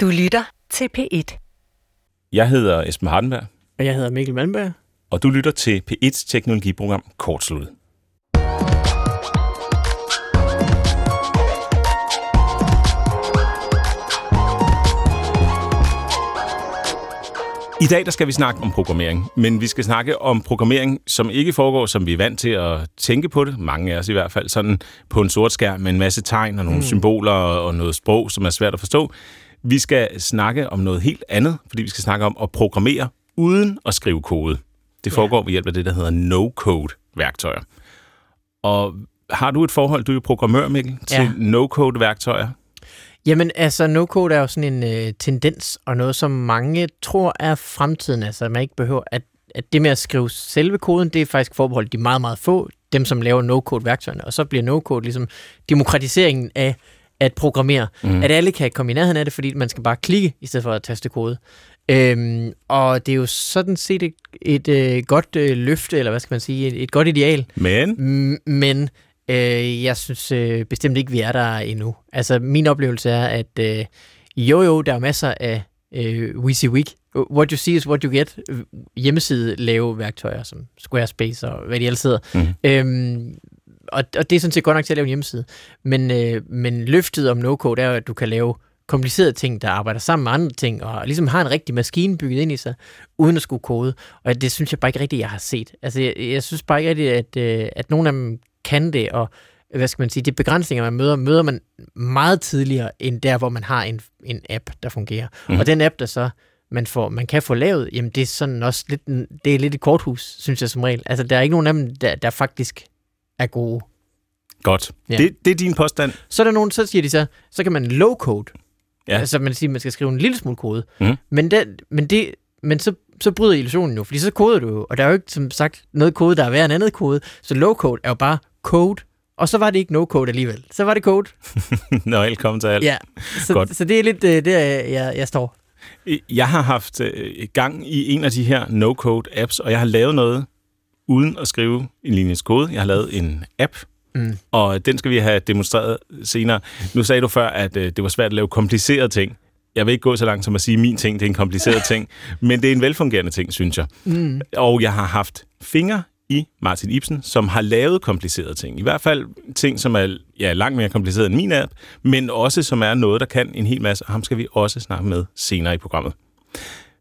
Du lytter til P1. Jeg hedder Esben Hardenberg, Og jeg hedder Mikkel Malmberg. og du lytter til P1's teknologiprogram Kortslut. I dag der skal vi snakke om programmering, men vi skal snakke om programmering, som ikke foregår, som vi er vant til at tænke på det, mange af os i hvert fald, sådan på en sort skærm med en masse tegn og nogle mm. symboler og noget sprog, som er svært at forstå. Vi skal snakke om noget helt andet, fordi vi skal snakke om at programmere uden at skrive kode. Det foregår ved hjælp af det, der hedder no-code-værktøjer. Og har du et forhold, du er programmør, Mikkel, til Ja. no-code-værktøjer? Jamen, altså, no-code er jo sådan en øh, tendens, og noget, som mange tror er fremtiden. Altså, man ikke behøver, at, at det med at skrive selve koden, det er faktisk forbeholdt de meget, meget få, dem som laver no-code-værktøjerne. Og så bliver no-code ligesom demokratiseringen af at programmere. Mm. At alle kan komme i nærheden af det, fordi man skal bare klikke, i stedet for at taste kode. Øhm, og det er jo sådan set et, et øh, godt øh, løfte, eller hvad skal man sige, et, et godt ideal. Men M- Men øh, jeg synes øh, bestemt ikke, vi er der endnu. Altså, min oplevelse er, at øh, jo jo, der er masser af øh, WYSIWYG, what you see is what you get, hjemmeside lave værktøjer som Squarespace og hvad de ellers hedder. Mhm. Øhm, og, og det er sådan set godt nok til at lave en hjemmeside. Men, øh, men løftet om no-code er jo, at du kan lave komplicerede ting, der arbejder sammen med andre ting, og ligesom har en rigtig maskine bygget ind i sig, uden at skulle kode. Og det synes jeg bare ikke rigtigt, jeg har set. Altså, jeg, jeg synes bare ikke rigtigt, at, øh, at nogle af dem kan det, og hvad skal man sige, de begrænsninger, man møder, møder man meget tidligere, end der, hvor man har en, en app, der fungerer. Mm. Og den app, der så man, får, man kan få lavet, jamen det er sådan også lidt, det er lidt et korthus, synes jeg som regel. Altså, der er ikke nogen af dem, der, der faktisk er gode. godt. Ja. Det, det er din påstand. Så er der nogen, så siger de så, så kan man low-code. Ja. Altså man siger, man skal skrive en lille smule kode. Mhm. Men, det, men, det, men så, så bryder illusionen jo, fordi så koder du jo, og der er jo ikke som sagt noget kode, der er værre end andet kode. Så low-code er jo bare code, og så var det ikke no-code alligevel. Så var det code. Nå, velkommen til alt. Ja, så, Godt. så det er lidt øh, der, jeg, jeg står. Jeg har haft øh, gang i en af de her no-code-apps, og jeg har lavet noget uden at skrive en linjes kode. Jeg har lavet en app, Mm. og den skal vi have demonstreret senere. Nu sagde du før, at øh, det var svært at lave komplicerede ting. Jeg vil ikke gå så langt som at sige, at min ting det er en kompliceret ting, men det er en velfungerende ting, synes jeg. Mm. Og jeg har haft fingre i Martin Ibsen, som har lavet komplicerede ting. I hvert fald ting, som er ja, langt mere kompliceret end min app, men også som er noget, der kan en hel masse, og ham skal vi også snakke med senere i programmet.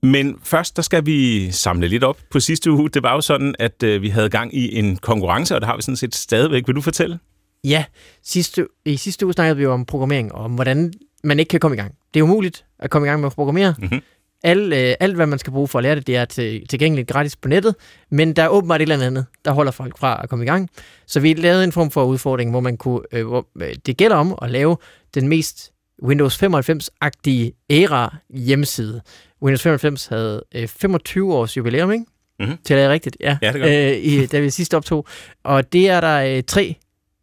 Men først, der skal vi samle lidt op på sidste uge. Det var jo sådan, at øh, vi havde gang i en konkurrence, og det har vi sådan set stadigvæk. Vil du fortælle? Ja, sidste, i sidste uge snakkede vi jo om programmering, og om hvordan man ikke kan komme i gang. Det er umuligt at komme i gang med at programmere. Mhm. Mm-hmm. Alt, øh, alt, hvad man skal bruge for at lære det, det er til, tilgængeligt gratis på nettet, men der er åbenbart et eller andet, der holder folk fra at komme i gang. Så vi lavede en form for udfordring, hvor man kunne, øh, hvor, øh, det gælder om at lave den mest Windows 95-agtige æra hjemmeside. Windows 95 havde øh, 25 års jubilæum, ikke? Mhm. Tæller jeg rigtigt? Ja, Ja, det gør øh, i, da vi sidst optog. Og det er der øh, tre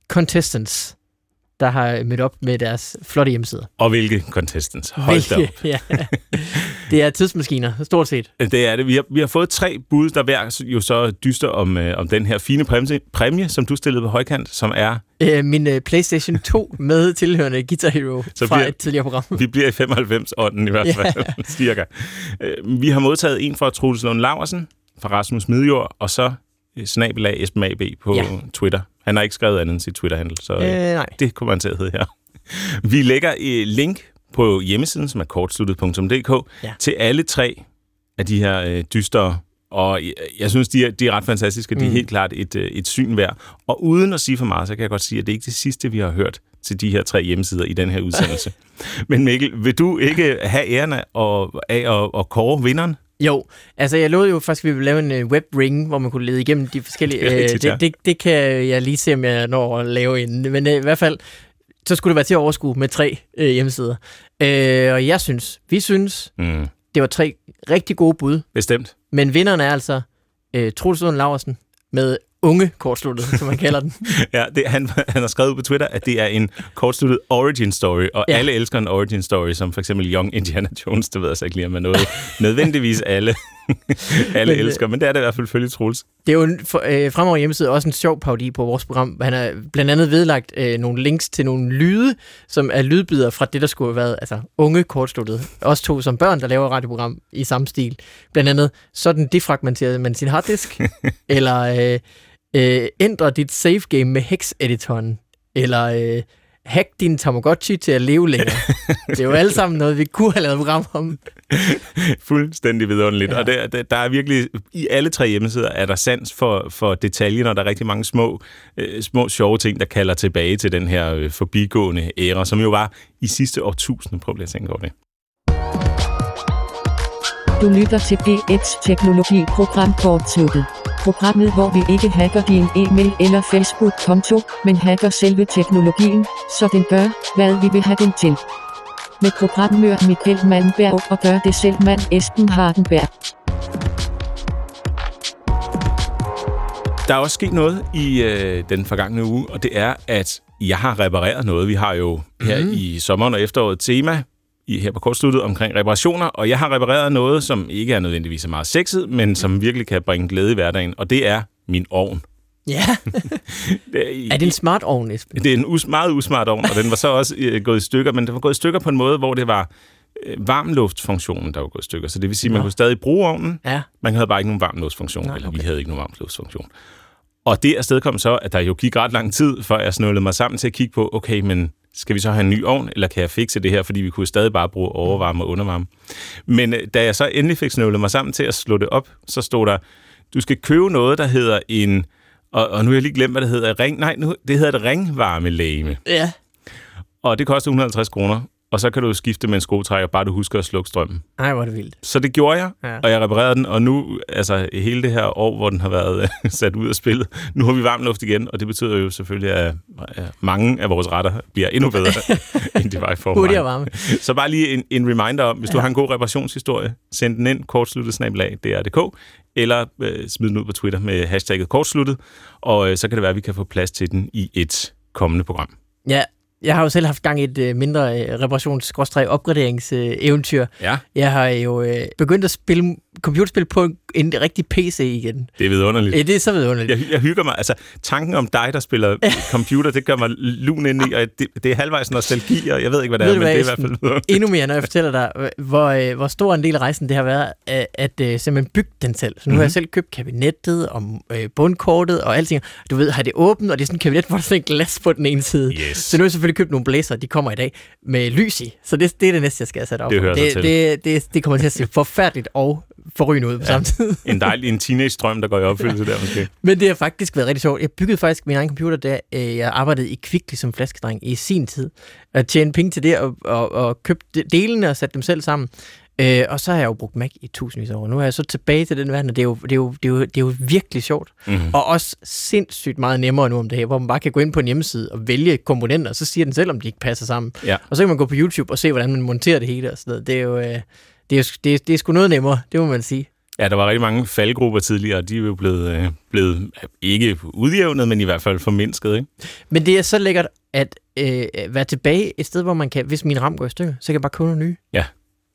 contestants, der har mødt op med deres flotte hjemmesider. Og hvilke contestants? Hold da op. ja. Det er tidsmaskiner, stort set. Det er det. Vi har, vi har fået tre bud, der hver jo så dyster om, øh, om den her fine præmie, præmie, som du stillede på højkant, som er, Øh, min øh, PlayStation 2 med tilhørende Guitar Hero Så fra bliver- et tidligere program. vi bliver i 95-ånden i hvert fald, cirka. Øh, Vi har modtaget en fra Troels Lund Laversen, fra Rasmus Midjord, og så øh, snabelag Esben AB på Ja. Twitter. Han har ikke skrevet andet end sit Twitter-handle, så øh, Øh, nej. det kommer han til at hedde her. Vi lægger et link på hjemmesiden, som er kortsluttet.dk, Ja. til alle tre af de her øh, dystere og jeg, jeg synes, de er, de er ret fantastiske. De er Mm. helt klart et, øh, et syn værd. Og uden at sige for meget, så kan jeg godt sige, at det er ikke det sidste, vi har hørt til de her tre hjemmesider i den her udsendelse. Men Mikkel, vil du ikke have æren af at, af at, kåre vinderen? Jo, altså jeg lovede jo faktisk, at vi ville lave en uh, webring, hvor man kunne lede igennem de forskellige... Det er øh, rigtigt, ja. det, det, det kan jeg lige se, om jeg når at lave en. Men uh, i hvert fald, så skulle det være til at overskue med tre uh, hjemmesider. Uh, og jeg synes, vi synes, Mm, det var tre rigtig gode bud. bestemt. Men vinderen er altså uh, Troels Lund Laversen med unge kortsluttet, som man kalder den. ja, det, han, han har skrevet på Twitter, at det er en kortsluttet origin story, og ja. alle elsker en origin story, som for eksempel Young Indiana Jones, det ved jeg så ikke lige, om er noget nødvendigvis alle, alle men, elsker, men det er det i hvert fald følge Troels. Det er jo for, øh, fremover hjemmeside også en sjov parodi på vores program. Han har blandt andet vedlagt øh, nogle links til nogle lyde, som er lydbider fra det, der skulle have været altså, unge kortsluttet. Også to som børn, der laver radioprogram i samme stil. Blandt andet, sådan defragmenterede man sin harddisk, eller øh, øh, ændre dit save game med hex-editoren, eller øh, hack din Tamagotchi til at leve længere. det er jo alle sammen noget, vi kunne have lavet program om. Fuldstændig vidunderligt. Ja. Og der, der, der er virkelig, i alle tre hjemmesider, er der sans for, for detaljer, og der er rigtig mange små, øh, små sjove ting, der kalder tilbage til den her øh, forbigående æra, som jo var i sidste årtusinde. Prøv lige at tænke over det. Du lytter til P1 Teknologi Program Kortsluttet. Programmet, hvor vi ikke hacker din e-mail eller Facebook-konto, men hacker selve teknologien, så den gør, hvad vi vil have den til. Med programmør Michael Malmberg og gør det selv mand Esben Hardenberg. Der er også sket noget i øh, den forgangne uge, og det er, at jeg har repareret noget. Vi har jo her mm. i sommeren og efteråret tema i, her på kortsluttet omkring reparationer, og jeg har repareret noget, som ikke er nødvendigvis meget sexet, men som virkelig kan bringe glæde i hverdagen, og det er min ovn. Ja. det er, er det en smart ovn, Esben? Det er en us- meget usmart ovn, og den var så også øh, gået i stykker, men den var gået i stykker på en måde, hvor det var øh, varmluftfunktionen, der var gået i stykker. Så det vil sige, at man kunne stadig bruge ovnen, ja. man havde bare ikke nogen varmluftsfunktion, okay. eller vi havde ikke nogen varmluftsfunktion. Og det afstedkom så, at der jo gik ret lang tid, før jeg snøllede mig sammen til at kigge på, okay, men skal vi så have en ny ovn, eller kan jeg fikse det her, fordi vi kunne stadig bare bruge overvarme og undervarme. Men øh, da jeg så endelig fik snøvlet mig sammen til at slå det op, så stod der, du skal købe noget, der hedder en, og, og nu har jeg lige glemt, hvad det hedder, ring, nej, nu, det hedder et ringvarmelæme. Ja. Og det koster 150 kroner, og så kan du skifte med en skruetrækker, bare du husker at slukke strømmen. Nej, hvor er det vildt. Så det gjorde jeg, ja. og jeg reparerede den, og nu, altså hele det her år, hvor den har været sat ud af spillet, nu har vi varm luft igen, og det betyder jo selvfølgelig, at mange af vores retter bliver endnu bedre, end de var i forvejen. Hurtigere varme. Så bare lige en, en reminder om, hvis du ja. har en god reparationshistorie, send den ind, kortsluttet dr.dk, eller øh, smid den ud på Twitter med hashtagget kortsluttet, og øh, så kan det være, at vi kan få plads til den i et kommende program. Ja, jeg har jo selv haft gang i et øh, mindre øh, reparations-opgraderingseventyr. Øh, ja. Jeg har jo øh, begyndt at spille computerspil på en, rigtig PC igen. Det er vidunderligt. Ja, det er så vidunderligt. Jeg, jeg hygger mig. Altså, tanken om dig, der spiller computer, det gør mig lun ind i, og det, det er halvvejs nostalgi, og jeg ved ikke, hvad det ved er, men det er i hvert fald vidunderligt. Endnu mere, når jeg fortæller dig, hvor, øh, hvor stor en del af rejsen det har været, at, at uh, simpelthen bygge den selv. Så nu mm-hmm. har jeg mhm. selv købt kabinettet og øh, bundkortet og alting. Du ved, har det åbent, og det er sådan et kabinet, hvor der er sådan glas på den ene side. Yes. Så nu har jeg selvfølgelig købt nogle blæser, de kommer i dag, med lys i. Så det, det er det næste, jeg skal have sat op. Det, det, det, det, det kommer til at se forfærdeligt og forrygende ud på ja. samme tid. en dejlig en teenage-drøm, der går i opfyldelse ja. der måske. Men det har faktisk været rigtig sjovt. Jeg byggede faktisk min egen computer, da øh, jeg arbejdede i Kvickly som flaskedreng i sin tid. Jeg tjente penge til det og, og, og købte delene og satte dem selv sammen. Øh, og så har jeg jo brugt Mac i tusindvis af år. Nu er jeg så tilbage til den verden, og det er jo, det er jo, det er jo, det er jo virkelig sjovt. Mm-hmm. Og også sindssygt meget nemmere nu om det her, hvor man bare kan gå ind på en hjemmeside og vælge komponenter, og så siger den selv, om de ikke passer sammen. Ja. Og så kan man gå på YouTube og se, hvordan man monterer det hele og sådan noget. Det er jo... Øh, det er, det, er, det er sgu noget nemmere, det må man sige. Ja, der var rigtig mange faldgrupper tidligere, og de er jo blevet, øh, blevet ikke udjævnet, men i hvert fald formindsket. Ikke? Men det er så lækkert at øh, være tilbage et sted, hvor man kan, hvis min ram går i stykker, så kan jeg bare købe noget nye. Ja.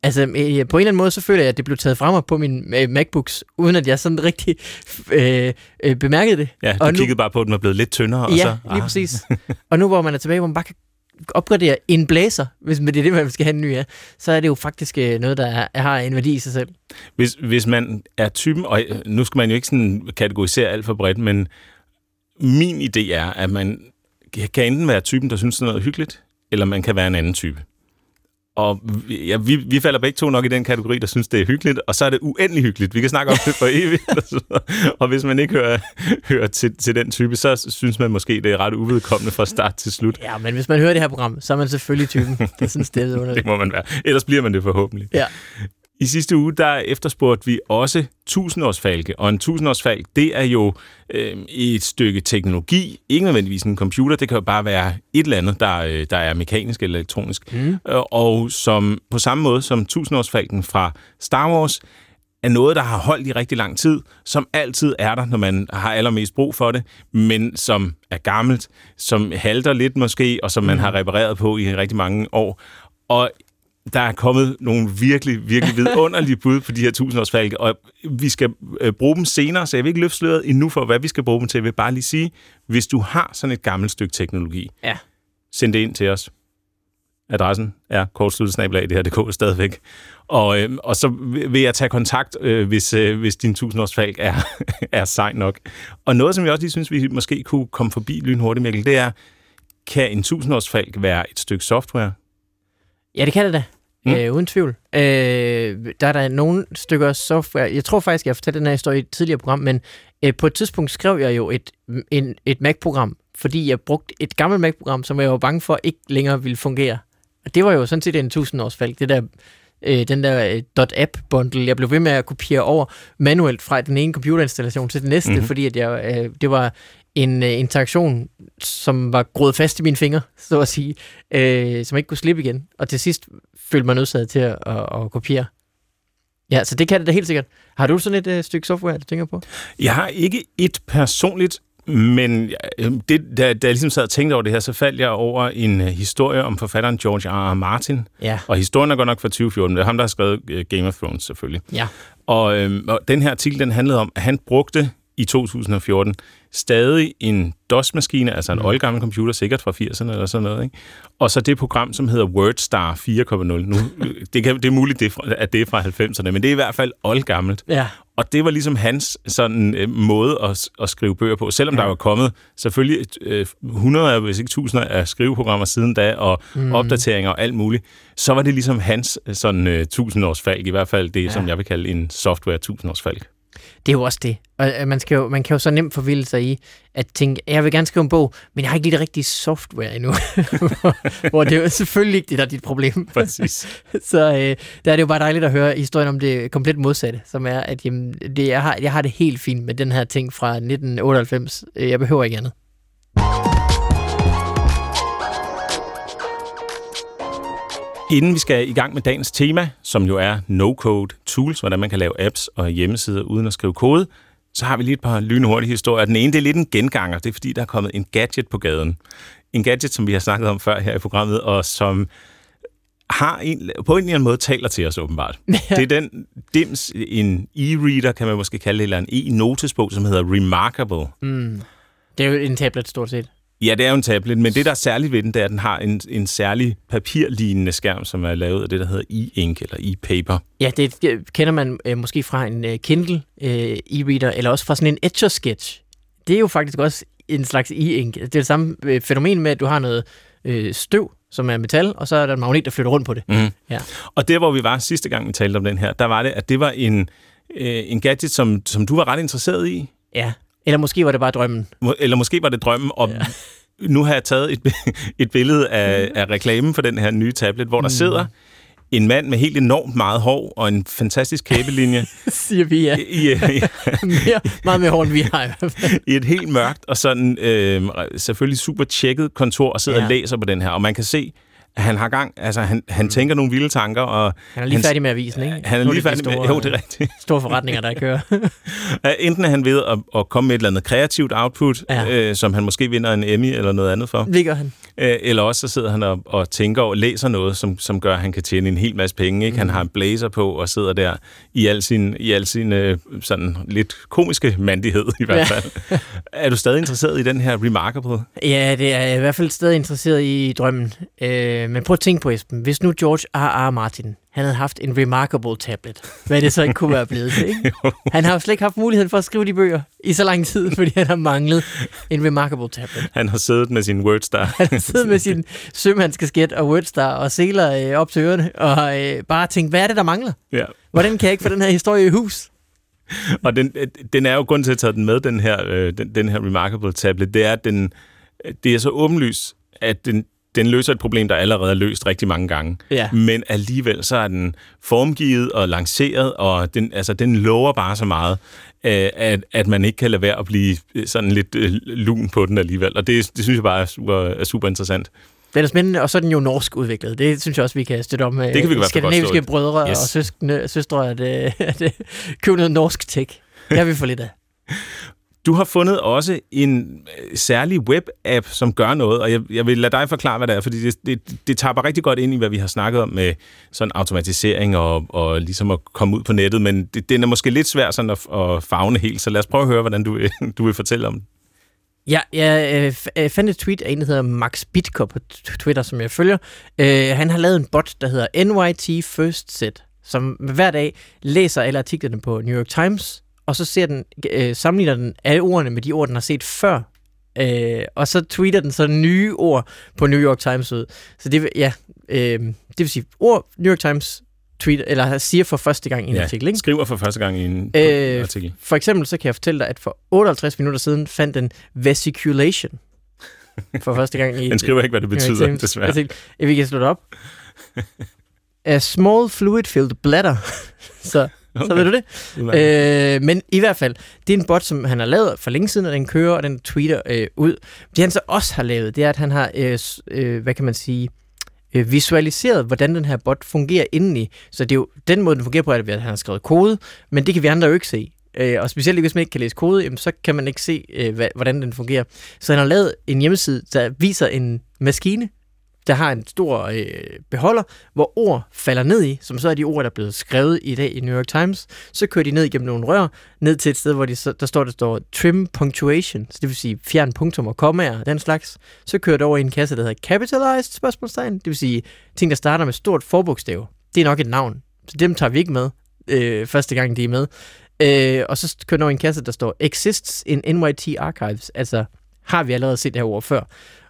Altså, øh, på en eller anden måde, så føler jeg, at det blev taget fra mig på min øh, MacBooks, uden at jeg sådan rigtig øh, øh, bemærkede det. Ja, du og kiggede nu, bare på, at den var blevet lidt tyndere. Ja, og så, lige ah. præcis. og nu, hvor man er tilbage, hvor man bare kan opgradere en blæser, hvis det er det, man skal have en ny af, så er det jo faktisk øh, noget, der er, har en værdi i sig selv. Hvis, hvis man er typen, og øh, nu skal man jo ikke sådan kategorisere alt for bredt, men min idé er, at man kan enten være typen, der synes, det er noget hyggeligt, eller man kan være en anden type. Og ja, vi, vi falder begge to nok i den kategori, der synes, det er hyggeligt, og så er det uendelig hyggeligt. Vi kan snakke om det for evigt. og hvis man ikke hører, hører til, til den type, så synes man måske, det er ret uvedkommende fra start til slut. Ja, men hvis man hører det her program, så er man selvfølgelig typen. Det synes, det er det må man være. Ellers bliver man det forhåbentlig. Ja. I sidste uge, der efterspurgte vi også tusindårsfalke, og en tusindårsfalk, det er jo øh, et stykke teknologi, ikke nødvendigvis en computer, det kan jo bare være et eller andet, der, øh, der er mekanisk eller elektronisk, mm. og som på samme måde som tusindårsfalken fra Star Wars, er noget, der har holdt i rigtig lang tid, som altid er der, når man har allermest brug for det, men som er gammelt, som halter lidt måske, og som man har repareret på i rigtig mange år. Og der er kommet nogle virkelig, virkelig vidunderlige bud på de her tusindårsfalke, og vi skal øh, bruge dem senere, så jeg vil ikke løfte sløret endnu for, hvad vi skal bruge dem til. Jeg vil bare lige sige, hvis du har sådan et gammelt stykke teknologi, Ja. send det ind til os. Adressen er kortsluttet det her DK stadigvæk. Og, øh, og så vil vil jeg tage kontakt, øh, hvis, øh, hvis din tusindårsfalk er, er sej nok. Og noget, som jeg også lige synes, vi måske kunne komme forbi lynhurtigt, Mikkel, det er, kan en tusindårsfalk være et stykke software? Ja, det kan det da. Mm. Øh, uden tvivl. Øh, der er der nogle stykker software. Jeg tror faktisk, jeg har fortalt den her historie i et tidligere program, men øh, på et tidspunkt skrev jeg jo et, en, et Mac-program, fordi jeg brugte et gammelt Mac-program, som jeg var bange for ikke længere ville fungere. Og det var jo sådan set en tusindårsfalk. Det der, øh, den der øh, .app-bundle, jeg blev ved med at kopiere over manuelt fra den ene computerinstallation til den næste, Mhm. mm-hmm. fordi at jeg, øh, det var en øh, interaktion, som var groet fast i mine fingre, så at sige, øh, som ikke kunne slippe igen. Og til sidst følte mig nødsaget til at, at, at kopiere. Ja, så det kan det da helt sikkert. Har du sådan et øh, stykke software, du tænker på? Jeg har ikke et personligt, men øh, det, da, da jeg ligesom sad og tænkte over det her, så faldt jeg over en øh, historie om forfatteren George R. R. Martin. Ja. Og historien er godt nok fra 2014, det er ham, der har skrevet øh, Game of Thrones selvfølgelig. Ja. Og, øh, og den her artikel, den handlede om, at han brugte i 2014 stadig en DOS-maskine, altså en mm. oldgammel computer, sikkert fra 80'erne eller sådan noget. Ikke? Og så det program, som hedder WordStar 4.0. Nu, det, kan, det er muligt, det er fra, at det er fra 90'erne, men det er i hvert fald oldgammelt. Ja. Og det var ligesom hans sådan, øh, måde at, at skrive bøger på. Selvom ja. der var kommet selvfølgelig øh, 100, hvis ikke tusinder af skriveprogrammer siden da, og mm. opdateringer og alt muligt, så var det ligesom hans øh, sådan øh, tusindårsfalk, i hvert fald det, ja. som jeg vil kalde en software tusindårsfalk. Det er jo også det. Og øh, man, skal jo, man kan jo så nemt forvilde sig i at tænke, jeg vil gerne skrive en bog, men jeg har ikke lige det rigtige software endnu. hvor, hvor det er jo selvfølgelig ikke det, der er dit problem. Præcis. så øh, der er det jo bare dejligt at høre historien om det komplet modsatte, som er, at jamen, det, jeg, har, jeg har det helt fint med den her ting fra 1998. Øh, Jeg behøver ikke andet. Inden vi skal i gang med dagens tema, som jo er no-code tools, hvordan man kan lave apps og hjemmesider uden at skrive kode, så har vi lige et par lynhurtige historier. Den ene det er lidt en genganger, det er fordi, der er kommet en gadget på gaden. En gadget, som vi har snakket om før her i programmet, og som har en, på en eller anden måde taler til os åbenbart. Ja. Det er den dims, en e-reader, kan man måske kalde det, eller en e-notesbog, som hedder Remarkable. Mm. Det er jo en tablet stort set. Ja, det er jo en tablet, men det, der er særligt ved den, det er, at den har en, en særlig papirlignende skærm, som er lavet af det, der hedder e-ink eller e-paper. Ja, det kender man øh, måske fra en øh, Kindle øh, e-reader, eller også fra sådan en Etch-a-Sketch. Det er jo faktisk også en slags e-ink. Det er det samme øh, fænomen med, at du har noget øh, støv, som er metal, og så er der en magnet, der flytter rundt på det. Mm. Ja. Og der, hvor vi var sidste gang, vi talte om den her, der var det, at det var en, øh, en gadget, som, som du var ret interesseret i. Ja, eller måske var det bare drømmen. Eller måske var det drømmen, og ja. nu har jeg taget et, et billede af, af reklamen for den her nye tablet, hvor der Mm. sidder en mand med helt enormt meget hår og en fantastisk kæbelinje Siger vi ja. i, i, mere, meget mere hårdt, end vi har i hvert fald. i et helt mørkt og sådan øh, selvfølgelig super tjekket kontor og sidder ja. Ja. og læser på den her. Og man kan se, han har gang, altså han, han mm. tænker nogle vilde tanker, og Han er lige hans- færdig med avisen, ikke? han er lige færdig med, store, jo, det er rigtigt. Store forretninger, der kører. Enten er han ved at, at komme med et eller andet kreativt output, ja. Øh, som han måske vinder en Emmy eller noget andet for. det gør han. Øh, eller også så sidder han og, og tænker og læser noget, som, som gør, at han kan tjene en hel masse penge. Ikke? Han Mm. har en blazer på og sidder der i al sin, i al sin øh, sådan lidt komiske mandighed i hvert Ja. fald. er du stadig interesseret i den her Remarkable? Ja, det er jeg i hvert fald stadig interesseret i drømmen. Øh, men prøv at tænke på, Esben. Hvis nu George R. R. Martin, han havde haft en Remarkable tablet, hvad det så ikke kunne være blevet til, ikke? Han har jo slet ikke haft muligheden for at skrive de bøger i så lang tid, fordi han har manglet en Remarkable tablet. Han har siddet med sin Wordstar. Han har siddet med sin sømandskasket og Wordstar og seler øh, op til ørerne, og øh, bare tænkt, hvad er det, der mangler? ja. Hvordan kan jeg ikke få den her historie i hus? Og den, den er jo grund til at tage den med, den her, øh, den, den her Remarkable tablet, det er, at den, det er så åbenlyst, at den, den løser et problem, der allerede er løst rigtig mange gange. Ja. Men alligevel så er den formgivet og lanceret, og den, altså, den lover bare så meget, øh, at, at man ikke kan lade være at blive sådan lidt øh, lun på den alligevel. Og det, det synes jeg bare er super, er super interessant. Den er spændende, og så er den jo norsk udviklet. Det synes jeg også, vi kan støtte om. Det kan vi Skandinaviske brødre yes. og søskende, søstre, at, at købe noget norsk tech. Det har vi for lidt af. Du har fundet også en øh, særlig web-app, som gør noget, og jeg, jeg vil lade dig forklare, hvad det er, fordi det, det, det tapper rigtig godt ind i, hvad vi har snakket om med sådan automatisering og, og ligesom at komme ud på nettet, men det, den er måske lidt svær sådan at, at fagne helt, så lad os prøve at høre, hvordan du, du vil fortælle om Ja, øh, øh, jeg øh, fandt et tweet af en, der hedder Max Bitker på Twitter, som jeg følger. Øh, han har lavet en bot, der hedder NYT First Set, som hver dag læser alle artiklerne på New York Times, og så ser den, øh, sammenligner den alle ordene med de ord, den har set før. Øh, og så tweeter den så nye ord på New York Times ud. Så det, ja, øh, det vil sige, ord New York Times tweet, eller siger for første gang i en ja, artikel. Ikke? skriver for første gang i en øh, artikel. For eksempel så kan jeg fortælle dig, at for 58 minutter siden fandt den vesiculation for første gang i... den skriver ikke, hvad det betyder, desværre. Artikel. Vi kan slå det op. A small fluid-filled bladder. så Okay. Så ved du det. Øh, men i hvert fald, det er en bot, som han har lavet for længe siden, og den kører, og den tweeter øh, ud. Det han så også har lavet, det er, at han har, øh, øh, hvad kan man sige, øh, visualiseret, hvordan den her bot fungerer indeni. Så det er jo den måde, den fungerer på, at han har skrevet kode, men det kan vi andre jo ikke se. Øh, og specielt hvis man ikke kan læse kode, jamen, så kan man ikke se, øh, hvordan den fungerer. Så han har lavet en hjemmeside, der viser en maskine, der har en stor øh, beholder, hvor ord falder ned i, som så er de ord, der er blevet skrevet i dag i New York Times. Så kører de ned igennem nogle rør, ned til et sted, hvor de der står, der står trim punctuation, så det vil sige fjern punktum og kommaer, den slags. Så kører det over i en kasse, der hedder capitalized spørgsmålstegn, det vil sige ting, der starter med stort forbogstav. Det er nok et navn, så dem tager vi ikke med øh, første gang, de er med. Øh, og så kører det over i en kasse, der står exists in NYT archives, altså har vi allerede set det her ord før.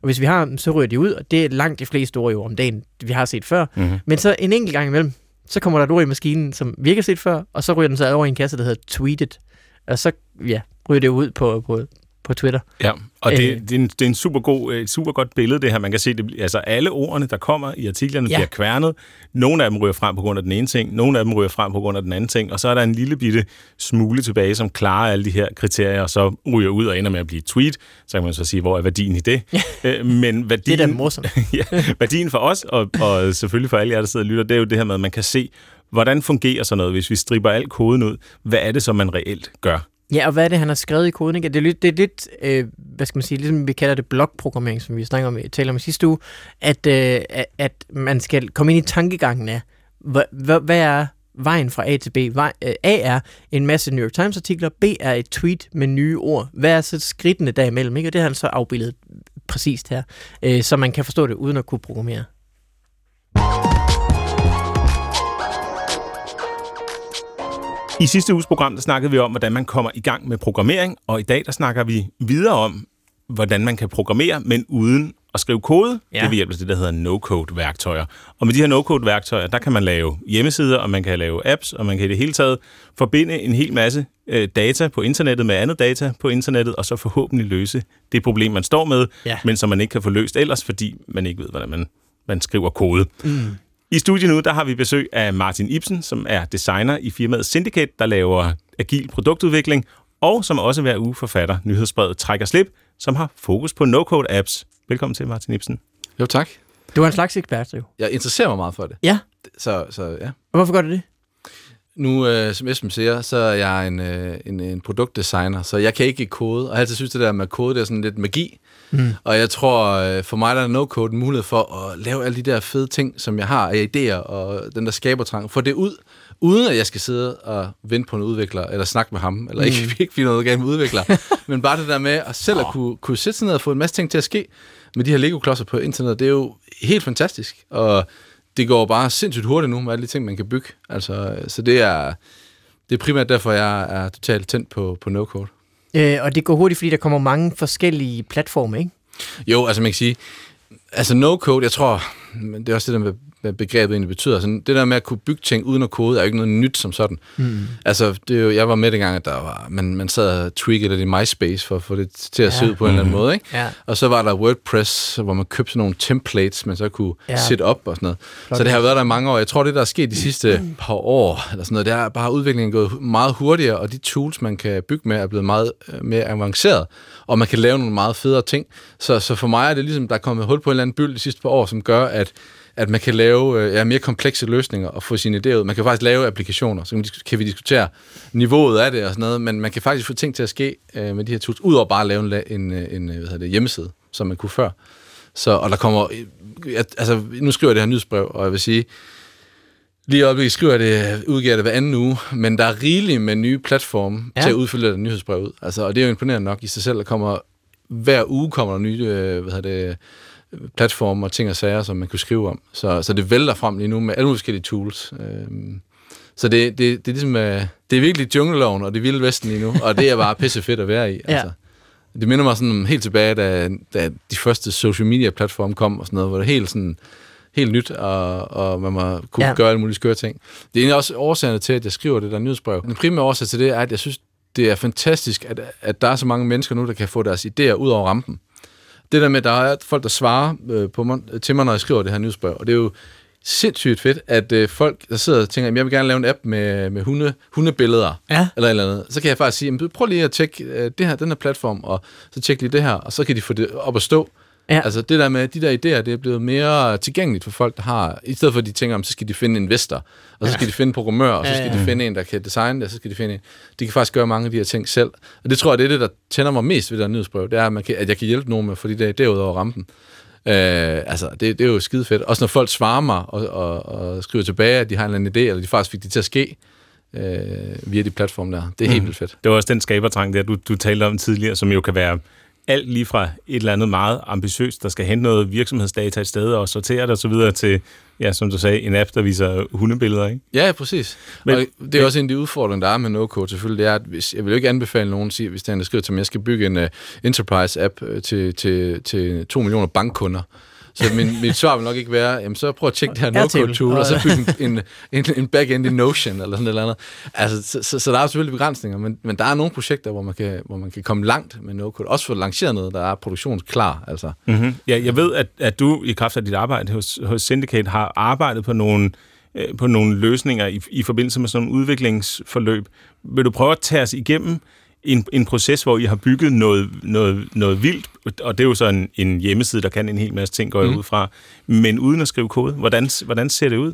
Og hvis vi har dem, så ryger de ud, og det er langt de fleste ord om dagen, vi har set før. Mm-hmm. Men så en enkelt gang imellem, så kommer der et ord i maskinen, som vi ikke har set før, og så ryger den så over i en kasse, der hedder tweeted. Og så ja, ryger det ud på, på, på Twitter. Ja, og det, øh, det, er en, det er en super, god, et super godt billede, det her. Man kan se, det, altså alle ordene, der kommer i artiklerne, ja. bliver kværnet. Nogle af dem ryger frem på grund af den ene ting, nogle af dem ryger frem på grund af den anden ting, og så er der en lille bitte smule tilbage, som klarer alle de her kriterier, og så ryger ud og ender med at blive tweet. Så kan man så sige, hvor er værdien i det? Ja. Øh, men værdien, det er da morsomt. ja, værdien for os, og, og selvfølgelig for alle jer, der sidder og lytter, det er jo det her med, at man kan se, hvordan fungerer sådan noget, hvis vi striber al koden ud? Hvad er det, som man reelt gør? Ja, og hvad er det, han har skrevet i koden? Ikke? Det er lidt, det er lidt øh, hvad skal man sige, ligesom vi kalder det blokprogrammering, som vi snakker om, taler om i sidste uge, at, øh, at man skal komme ind i tankegangen af, hvad, hvad er vejen fra A til B? Vej, øh, A er en masse New York Times artikler, B er et tweet med nye ord. Hvad er så skridtene derimellem? Ikke? Og det har han så afbildet præcist her, øh, så man kan forstå det uden at kunne programmere. I sidste uges program, der snakkede vi om, hvordan man kommer i gang med programmering, og i dag, der snakker vi videre om, hvordan man kan programmere, men uden at skrive kode. Ja. Det er ved hjælp af det, der hedder no-code-værktøjer. Og med de her no-code-værktøjer, der kan man lave hjemmesider, og man kan lave apps, og man kan i det hele taget forbinde en hel masse øh, data på internettet med andet data på internettet, og så forhåbentlig løse det problem, man står med, ja. men som man ikke kan få løst ellers, fordi man ikke ved, hvordan man, man skriver kode. Mm. I studiet nu, der har vi besøg af Martin Ibsen, som er designer i firmaet Syndicate, der laver agil produktudvikling, og som også hver uge forfatter nyhedsbrevet Træk og Slip, som har fokus på no-code apps. Velkommen til, Martin Ibsen. Jo, tak. Du er en slags ekspert, jo. Jeg interesserer mig meget for det. Ja. Så, så ja. Og hvorfor gør du det? Nu, øh, som Esben siger, så er jeg en, øh, en, en produktdesigner, så jeg kan ikke kode, og jeg altid synes, det der med kode, det er sådan lidt magi. Mm. Og jeg tror, øh, for mig der er no-code en mulighed for at lave alle de der fede ting, som jeg har af idéer, og den der skabertrang, få det ud, uden at jeg skal sidde og vente på en udvikler, eller snakke med ham, eller mm. ikke, ikke finde noget galt med udvikler, men bare det der med at selv at kunne, kunne sætte sig ned og få en masse ting til at ske med de her Lego-klodser på internet, det er jo helt fantastisk. Og det går bare sindssygt hurtigt nu med alle de ting, man kan bygge. Altså, så det er, det er primært derfor, jeg er totalt tændt på, på no-code. Øh, og det går hurtigt, fordi der kommer mange forskellige platforme, ikke? Jo, altså man kan sige, altså no-code, jeg tror, men det er også det der med, hvad begrebet egentlig betyder. Sådan, det der med at kunne bygge ting uden at kode, er jo ikke noget nyt som sådan. Mm. Altså, det er jo, jeg var med dengang, at der var, man, man sad og tweakede det i MySpace for at få det til at ja. se ud på en eller anden måde. Ikke? Ja. Og så var der WordPress, hvor man købte sådan nogle templates, man så kunne Ja. sætte op og sådan noget. Flot. Så det har været der i mange år. Jeg tror, det der er sket de sidste par år, eller sådan noget, det er bare udviklingen gået meget hurtigere, og de tools, man kan bygge med, er blevet meget øh, mere avanceret, og man kan lave nogle meget federe ting. Så, så for mig er det ligesom, der er kommet hul på en eller anden byld de sidste par år, som gør, at at man kan lave øh, ja, mere komplekse løsninger og få sine idéer ud. Man kan faktisk lave applikationer, så kan vi- diskutere niveauet af det og sådan noget, men man kan faktisk få ting til at ske øh, med de her tools, udover bare at lave en, en, øh, en øh, hvad hedder det, hjemmeside, som man kunne før. Så, og der kommer, altså nu skriver jeg det her nyhedsbrev, og jeg vil sige, lige i øjeblikket skriver jeg det, udgiver det hver anden uge, men der er rigeligt med nye platforme Ja. ja. til at udfylde det nyhedsbrev ud. Altså, og det er jo imponerende nok i sig selv, der kommer, hver uge kommer der nye, øh, hvad hedder det, platforme og ting og sager, som man kunne skrive om. Så, så det vælter frem lige nu med alle mulige forskellige tools. Øhm, så det, det, det er ligesom, øh, det er virkelig jungleloven og det vilde vesten lige nu, og det er bare pisse fedt at være i. Ja. Altså. Det minder mig sådan helt tilbage, da, da de første social media platforme kom og sådan noget, hvor det helt sådan helt nyt, og, og man må kunne ja. gøre alle mulige skøre ting. Det er egentlig også årsagerne til, at jeg skriver det der nyhedsbrev. Den primære årsag til det er, at jeg synes, det er fantastisk, at, at der er så mange mennesker nu, der kan få deres idéer ud over rampen. Det der med, at der er folk, der svarer øh, på mig, til mig, når jeg skriver det her nyhedsbrev, og det er jo sindssygt fedt, at øh, folk, der sidder og tænker, at jeg vil gerne lave en app med, med hunde, hundebilleder, Ja. eller eller andet. Så kan jeg faktisk sige, "Jamen, prøv lige at tjekke øh, det her, den her platform, og så tjek lige det her, og så kan de få det op at stå. Ja. Altså det der med, de der idéer, det er blevet mere tilgængeligt for folk, der har, i stedet for at de tænker, om så skal de finde en investor, og så skal de finde en programmør, og så Ja, skal ja. de finde en, der kan designe det, og så skal de finde en. De kan faktisk gøre mange af de her ting selv. Og det tror jeg, det er det, der tænder mig mest ved det her nyhedsbrev, det er, at, man kan, at jeg kan hjælpe nogen med at få de der idéer ud over rampen. Øh, altså, det, det er jo skide fedt. Også når folk svarer mig og, og, og skriver tilbage, at de har en eller anden idé, eller de faktisk fik det til at ske øh, via de platforme der. Det er helt vildt fedt. Det var også den skabertrang, der du, du talte om tidligere, som jo kan være alt lige fra et eller andet meget ambitiøst, der skal hente noget virksomhedsdata et sted og sortere det osv. til, ja, som du sagde, en app, der viser hundebilleder, ikke? Ja, præcis. Men- og det er også en af de udfordringer, der er med no-code selvfølgelig, det er, at hvis, jeg vil jo ikke anbefale nogen, at sige, hvis der er en, der skriver til mig, jeg skal bygge en uh, enterprise-app uh, til, til, til 2 millioner bankkunder. Så min, mit svar vil nok ikke være, jamen så prøv at tjekke det her Airtable. no-code-tool, og så bygge en, en, en, en backend i Notion, eller sådan et eller andet. Altså, så, så, så der er selvfølgelig begrænsninger, men, men der er nogle projekter, hvor man kan, hvor man kan komme langt med no-code. Også for lanceret noget, der er produktionsklar. Altså. Mm-hmm. Ja, jeg ved, at, at du i kraft af dit arbejde hos, hos Syndicate har arbejdet på nogle, øh, på nogle løsninger i, i forbindelse med sådan nogle udviklingsforløb. Vil du prøve at tage os igennem en, en proces, hvor I har bygget noget, noget, noget vildt, og det er jo så en, en hjemmeside, der kan en hel masse ting, går jeg Mhm. ud fra, men uden at skrive kode. Hvordan, hvordan ser det ud?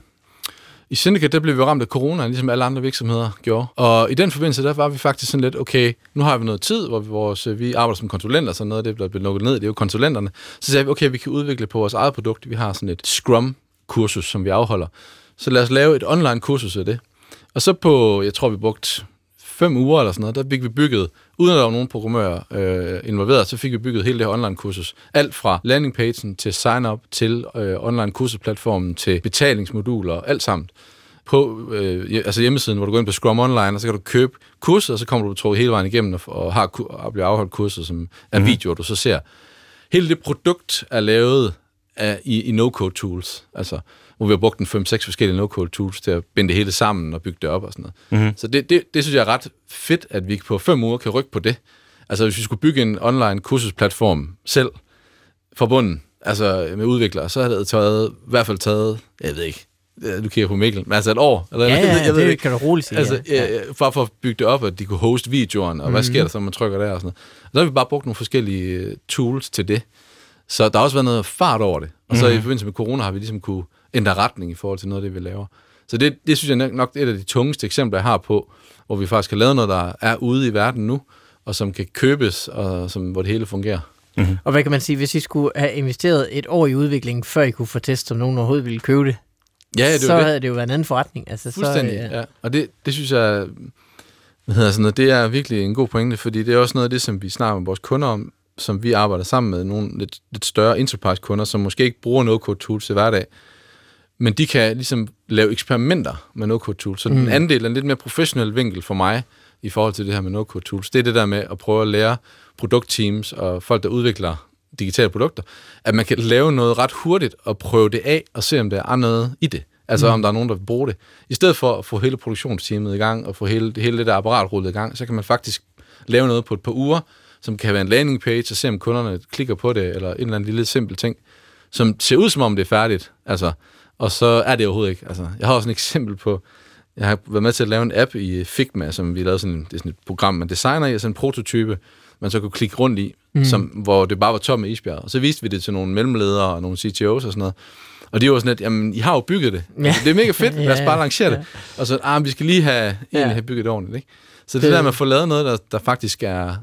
I Syndicate, der blev vi ramt af corona, ligesom alle andre virksomheder gjorde. Og i den forbindelse, der var vi faktisk sådan lidt, okay, nu har vi noget tid, hvor vi, vores, vi arbejder som konsulenter, så noget af det er blevet lukket ned, det er jo konsulenterne. Så sagde vi, okay, vi kan udvikle på vores eget produkt. Vi har sådan et Scrum-kursus, som vi afholder. Så lad os lave et online-kursus af det. Og så på, jeg tror, vi brugte fem uger eller sådan noget, der fik vi bygget, uden at der var nogen programmører øh, involveret, så fik vi bygget hele det her online-kursus. Alt fra landingpagen til sign-up, til øh, online-kursusplatformen, til betalingsmoduler, alt sammen på øh, altså hjemmesiden, hvor du går ind på Scrum Online, og så kan du købe kurset, og så kommer du trukket hele vejen igennem og, og har og bliver afholdt kurset, som er mm. videoer, du så ser. Hele det produkt er lavet af, i, i no-code tools, altså hvor vi har brugt en 5-6 forskellige no-code tools til at binde det hele sammen og bygge det op og sådan noget. Mm-hmm. Så det, det, det synes jeg er ret fedt, at vi på fem uger kan rykke på det. Altså hvis vi skulle bygge en online kursusplatform selv, fra bunden, altså med udviklere, så havde det taget, i hvert fald taget, jeg ved ikke, øh, du kigger på Mikkel, men altså et år, eller Ja, jeg, ja, jeg ved det ikke. kan du roligt sige. Altså, ja. ja. bare for at bygge det op, at de kunne hoste videoerne, og mm-hmm. hvad sker der så, man trykker der og sådan noget. Og så har vi bare brugt nogle forskellige øh, tools til det. Så der har også været noget fart over det. Og så mm-hmm. i forbindelse med corona har vi ligesom kunne ændre retning i forhold til noget af det, vi laver. Så det, det synes jeg nok- er et af de tungeste eksempler, jeg har på, hvor vi faktisk har lavet noget, der er ude i verden nu, og som kan købes, og som, hvor det hele fungerer. Og hvad kan man sige, hvis I skulle have investeret et år i udviklingen, før I kunne få testet, om nogen overhovedet ville købe det, Ja, det så er det. havde det jo været en anden forretning. Altså, Fuldstændig, så, så, ja. Og det, det synes jeg, hvad hedder sådan noget, det er virkelig en god pointe, fordi det er også noget af det, som vi snakker med vores kunder om, som vi arbejder sammen med nogle lidt, lidt større enterprise-kunder, som måske ikke bruger no-code tools til hverdag, men de kan ligesom lave eksperimenter med no-code tools. Så mm. den anden del er en lidt mere professionel vinkel for mig i forhold til det her med no-code tools. Det er det der med at prøve at lære produktteams og folk, der udvikler digitale produkter, at man kan lave noget ret hurtigt og prøve det af og se, om der er noget i det. Altså mm. om der er nogen, der vil bruge det. I stedet for at få hele produktionsteamet i gang og få hele, hele det der apparat rullet i gang, så kan man faktisk lave noget på et par uger, som kan være en landing page, og se om kunderne klikker på det, eller en eller anden lille simpel ting, som ser ud som om det er færdigt. Altså, og så er det overhovedet ikke. Altså, jeg har også et eksempel på, jeg har været med til at lave en app i Figma, som vi lavede sådan, det er sådan et program, man designer i, sådan en prototype, man så kunne klikke rundt i, mm. som, hvor det bare var tom med isbjerg. Og så viste vi det til nogle mellemledere og nogle CTO's og sådan noget. Og de var sådan lidt, jamen, I har jo bygget det. Ja. Det er mega fedt, lad os bare lancere ja. det. Og så, ah, vi skal lige have, ja. have bygget det ordentligt. Ikke? Så det, det der med at få lavet noget, der, der faktisk er,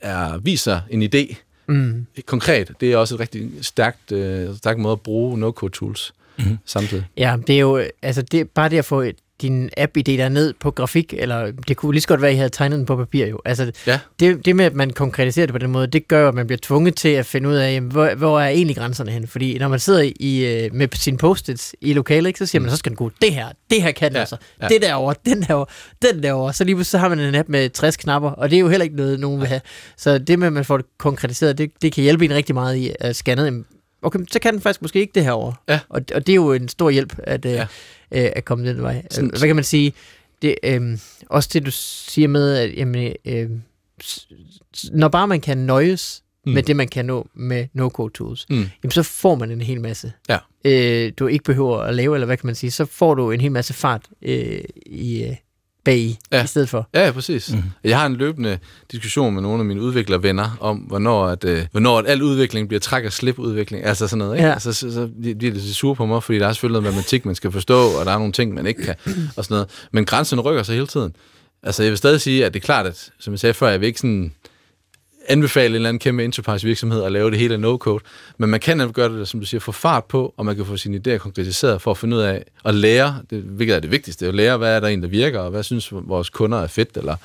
er, viser en idé, mm. konkret, det er også et rigtig stærkt, øh, stærkt måde at bruge no-code tools mm. samtidig. Ja, det er jo, altså det, bare det at få et, din app-idé der ned på grafik, eller det kunne lige så godt være, at I havde tegnet den på papir jo. Altså, ja. det, det med, at man konkretiserer det på den måde, det gør, at man bliver tvunget til at finde ud af, jamen, hvor, hvor er egentlig grænserne hen? Fordi når man sidder i, øh, med sin post-its i lokalet, ikke, så siger man, så skal den gå, det her, det her kan den ja. altså, ja. det derovre, den derovre, den derovre. Så lige pludselig så har man en app med 60 knapper, og det er jo heller ikke noget, nogen vil have. Så det med, at man får det konkretiseret, det, det kan hjælpe en rigtig meget i at scanne okay, så kan den faktisk måske ikke det her over. Ja. Og, og det er jo en stor hjælp at, øh, ja. øh, at komme den vej. Sådan, Hvad kan man sige? Det, øh, også det, du siger med, at jamen, øh, når bare man kan nøjes mm. med det, man kan nå med no-code tools, mm. jamen, så får man en hel masse. Ja. Øh, du ikke behøver at lave, eller hvad kan man sige, så får du en hel masse fart øh, i, øh, bag ja. i stedet for. Ja, ja præcis. Mm. Jeg har en løbende diskussion med nogle af mine udviklervenner om, hvornår, at, øh, hvornår at al udvikling bliver træk og slip udvikling. Altså sådan noget, ikke? Ja. Altså, så, så de, de er lidt sure på mig, fordi der er selvfølgelig noget matematik, man skal forstå, og der er nogle ting, man ikke kan, og sådan noget. Men grænsen rykker sig hele tiden. Altså, jeg vil stadig sige, at det er klart, at som jeg sagde før, jeg vil ikke sådan anbefale en eller anden kæmpe enterprise virksomhed at lave det hele no-code, men man kan gøre det, som du siger, få fart på, og man kan få sine idéer konkretiseret for at finde ud af at lære, det, hvilket er det vigtigste, at lære, hvad er der en, der virker, og hvad synes vores kunder er fedt, eller